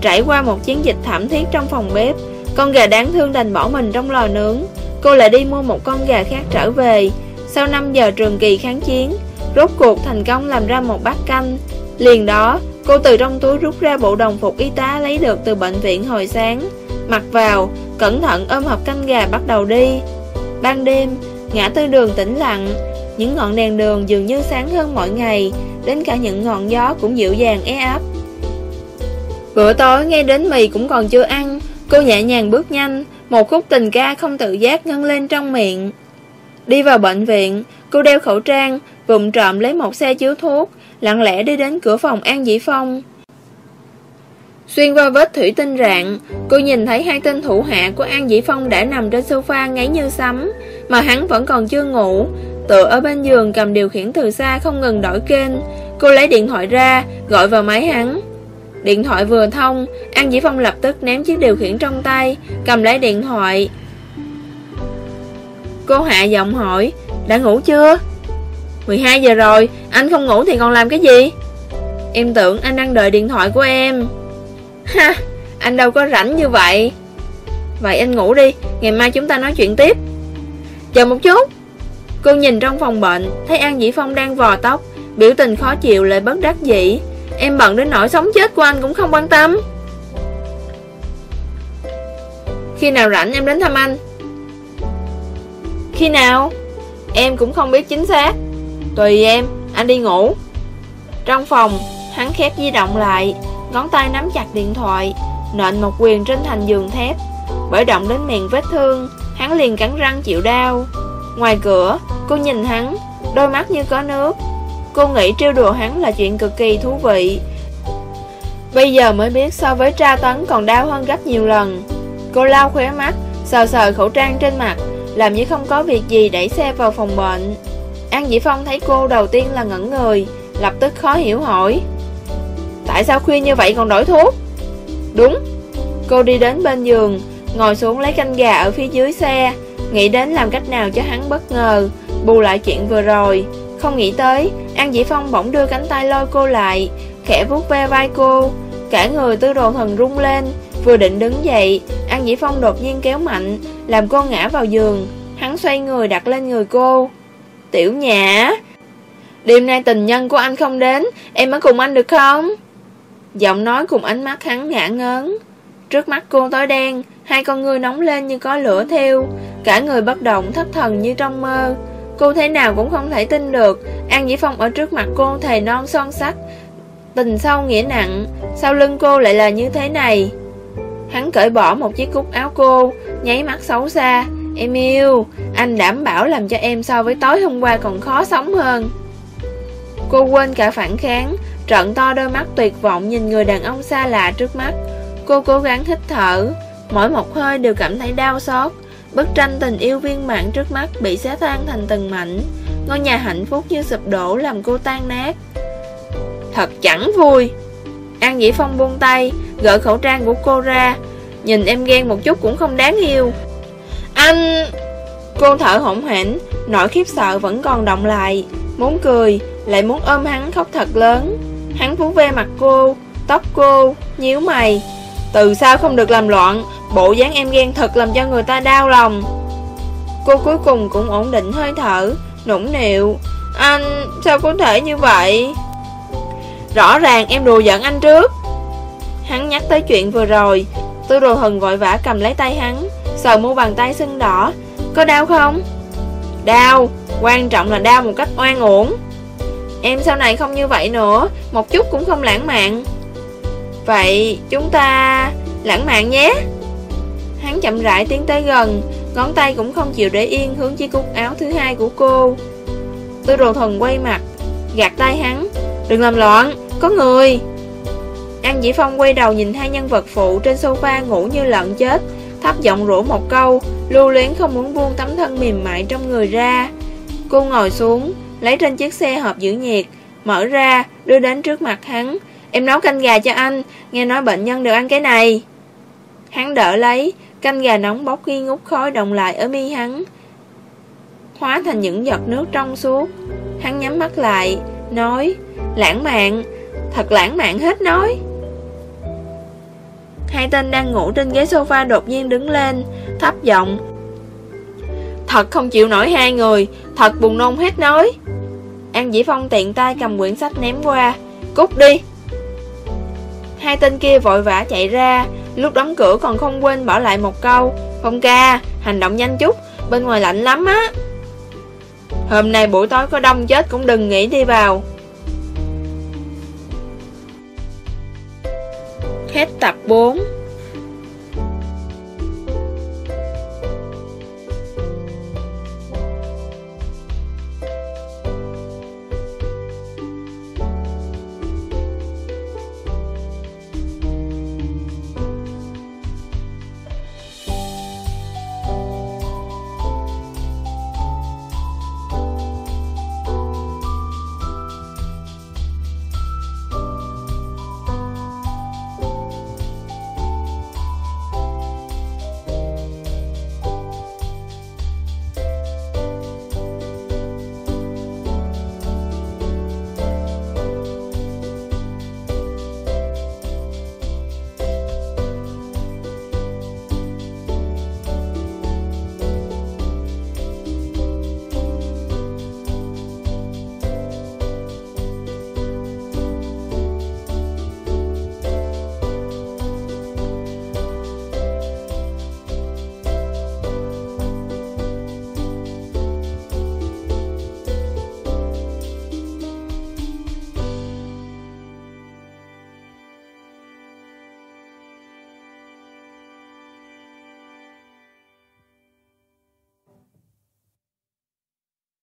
Trải qua một chiến dịch thảm thiết trong phòng bếp, Con gà đáng thương đành bỏ mình trong lò nướng. Cô lại đi mua một con gà khác trở về. Sau 5 giờ trường kỳ kháng chiến, Rốt cuộc thành công làm ra một bát canh. Liền đó, Cô từ trong túi rút ra bộ đồng phục y tá lấy được từ bệnh viện hồi sáng. Mặc vào, Cẩn thận ôm hộp canh gà bắt đầu đi. Ban đêm, Ngã tư đường tĩnh lặng. Những ngọn đèn đường dường như sáng hơn mọi ngày, Đến cả những ngọn gió cũng dịu dàng e áp Bữa tối nghe đến mì cũng còn chưa ăn, Cô nhẹ nhàng bước nhanh, Một khúc tình ca không tự giác ngân lên trong miệng. Đi vào bệnh viện, Cô đeo khẩu trang, vụng trộm lấy một xe chứa thuốc, Lặng lẽ đi đến cửa phòng An Dĩ Phong. Xuyên qua vết thủy tinh rạn, Cô nhìn thấy hai tên thủ hạ của An Dĩ Phong Đã nằm trên sofa ngáy như sấm Mà hắn vẫn còn chưa ngủ. Tựa ở bên giường cầm điều khiển từ xa Không ngừng đổi kênh Cô lấy điện thoại ra Gọi vào máy hắn. Điện thoại vừa thông An Dĩ Phong lập tức ném chiếc điều khiển trong tay Cầm lấy điện thoại. Cô hạ giọng hỏi Đã ngủ chưa? 12 giờ rồi Anh không ngủ thì còn làm cái gì? Em tưởng anh đang đợi điện thoại của em. Ha Anh đâu có rảnh như vậy. Vậy anh ngủ đi Ngày mai chúng ta nói chuyện tiếp. Chờ một chút. Cô nhìn trong phòng bệnh Thấy An Dĩ Phong đang vò tóc Biểu tình khó chịu lại bất đắc dĩ. Em bận đến nỗi sống chết của anh cũng không quan tâm. Khi nào rảnh em đến thăm anh? Khi nào? Em cũng không biết chính xác. Tùy em, anh đi ngủ. Trong phòng, hắn khép di động lại. Ngón tay nắm chặt điện thoại Nện một quyền trên thành giường thép. Bởi động đến miệng vết thương Hắn liền cắn răng chịu đau. Ngoài cửa, cô nhìn hắn Đôi mắt như có nước. Cô nghĩ trêu đùa hắn là chuyện cực kỳ thú vị. Bây giờ mới biết so với tra tấn còn đau hơn gấp nhiều lần. Cô lau khóe mắt Sờ sờ khẩu trang trên mặt Làm như không có việc gì đẩy xe vào phòng bệnh. An Dĩ Phong thấy cô đầu tiên là ngẩn người Lập tức khó hiểu hỏi Tại sao khuya như vậy còn đổi thuốc? Đúng. Cô đi đến bên giường, Ngồi xuống lấy canh gà ở phía dưới xe, Nghĩ đến làm cách nào cho hắn bất ngờ, Bù lại chuyện vừa rồi. Không nghĩ tới, An Dĩ Phong bỗng đưa cánh tay lôi cô lại, Khẽ vuốt ve vai cô. Cả người tư đồ thần rung lên, Vừa định đứng dậy, An Dĩ Phong đột nhiên kéo mạnh, Làm cô ngã vào giường. Hắn xoay người đặt lên người cô. Tiểu nhã, Đêm nay tình nhân của anh không đến, Em ở cùng anh được không? Giọng nói cùng ánh mắt hắn ngã ngớn. Trước mắt cô tối đen Hai con ngươi nóng lên như có lửa thiêu, Cả người bất động thất thần như trong mơ. Cô thế nào cũng không thể tin được. An Dĩ Phong ở trước mặt cô thề non son sắc. Tình sâu nghĩa nặng Sau lưng cô lại là như thế này. Hắn cởi bỏ một chiếc cúc áo cô Nháy mắt xấu xa. Em yêu Anh đảm bảo làm cho em so với tối hôm qua còn khó sống hơn. Cô quên cả phản kháng Trận to đôi mắt tuyệt vọng nhìn người đàn ông xa lạ trước mắt. Cô cố gắng hít thở. Mỗi một hơi đều cảm thấy đau xót. Bức tranh tình yêu viên mãn trước mắt bị xé tan thành từng mảnh. Ngôi nhà hạnh phúc như sụp đổ làm cô tan nát. Thật chẳng vui. An Dĩ Phong buông tay, Gỡ khẩu trang của cô ra. Nhìn em ghen một chút cũng không đáng yêu. Anh... Cô thở hổn hển, Nỗi khiếp sợ vẫn còn động lại. Muốn cười, Lại muốn ôm hắn khóc thật lớn. Hắn vuốt ve mặt cô, Tóc cô, nhíu mày. Từ sao không được làm loạn, Bộ dáng em ghen thật làm cho người ta đau lòng. Cô cuối cùng cũng ổn định hơi thở, Nũng nịu. Anh, sao có thể như vậy? Rõ ràng em đùa giận anh trước. Hắn nhắc tới chuyện vừa rồi tôi đồ hừng vội vã cầm lấy tay hắn, Sờ mu bàn tay sưng đỏ. Có đau không? Đau, Quan trọng là đau một cách oan uổng. Em sau này không như vậy nữa. Một chút cũng không lãng mạn. Vậy chúng ta lãng mạn nhé. Hắn chậm rãi tiến tới gần. Ngón tay cũng không chịu để yên hướng chiếc cúc áo thứ hai của cô. Tư đồ thần quay mặt Gạt tay hắn. Đừng làm loạn, có người. An Dĩ Phong quay đầu nhìn hai nhân vật phụ trên sofa ngủ như lợn chết. Thấp giọng rủ một câu Lưu luyến không muốn buông tấm thân mềm mại trong người ra. Cô ngồi xuống Lấy trên chiếc xe hộp giữ nhiệt Mở ra, đưa đến trước mặt hắn. Em nấu canh gà cho anh Nghe nói bệnh nhân đều ăn cái này. Hắn đỡ lấy Canh gà nóng bốc nghi ngút khói đồng lại ở mi hắn. Hóa thành những giọt nước trong suốt. Hắn nhắm mắt lại Nói Lãng mạn Thật lãng mạn hết nói. Hai tên đang ngủ trên ghế sofa đột nhiên đứng lên Thấp giọng Thật không chịu nổi hai người Thật buồn nôn hết nói. An Dĩ Phong tiện tay cầm quyển sách ném qua. Cút đi. Hai tên kia vội vã chạy ra. Lúc đóng cửa còn không quên bỏ lại một câu. Phong ca, hành động nhanh chút. Bên ngoài lạnh lắm á. Hôm nay buổi tối có đông chết cũng đừng nghĩ đi vào. Hết tập 4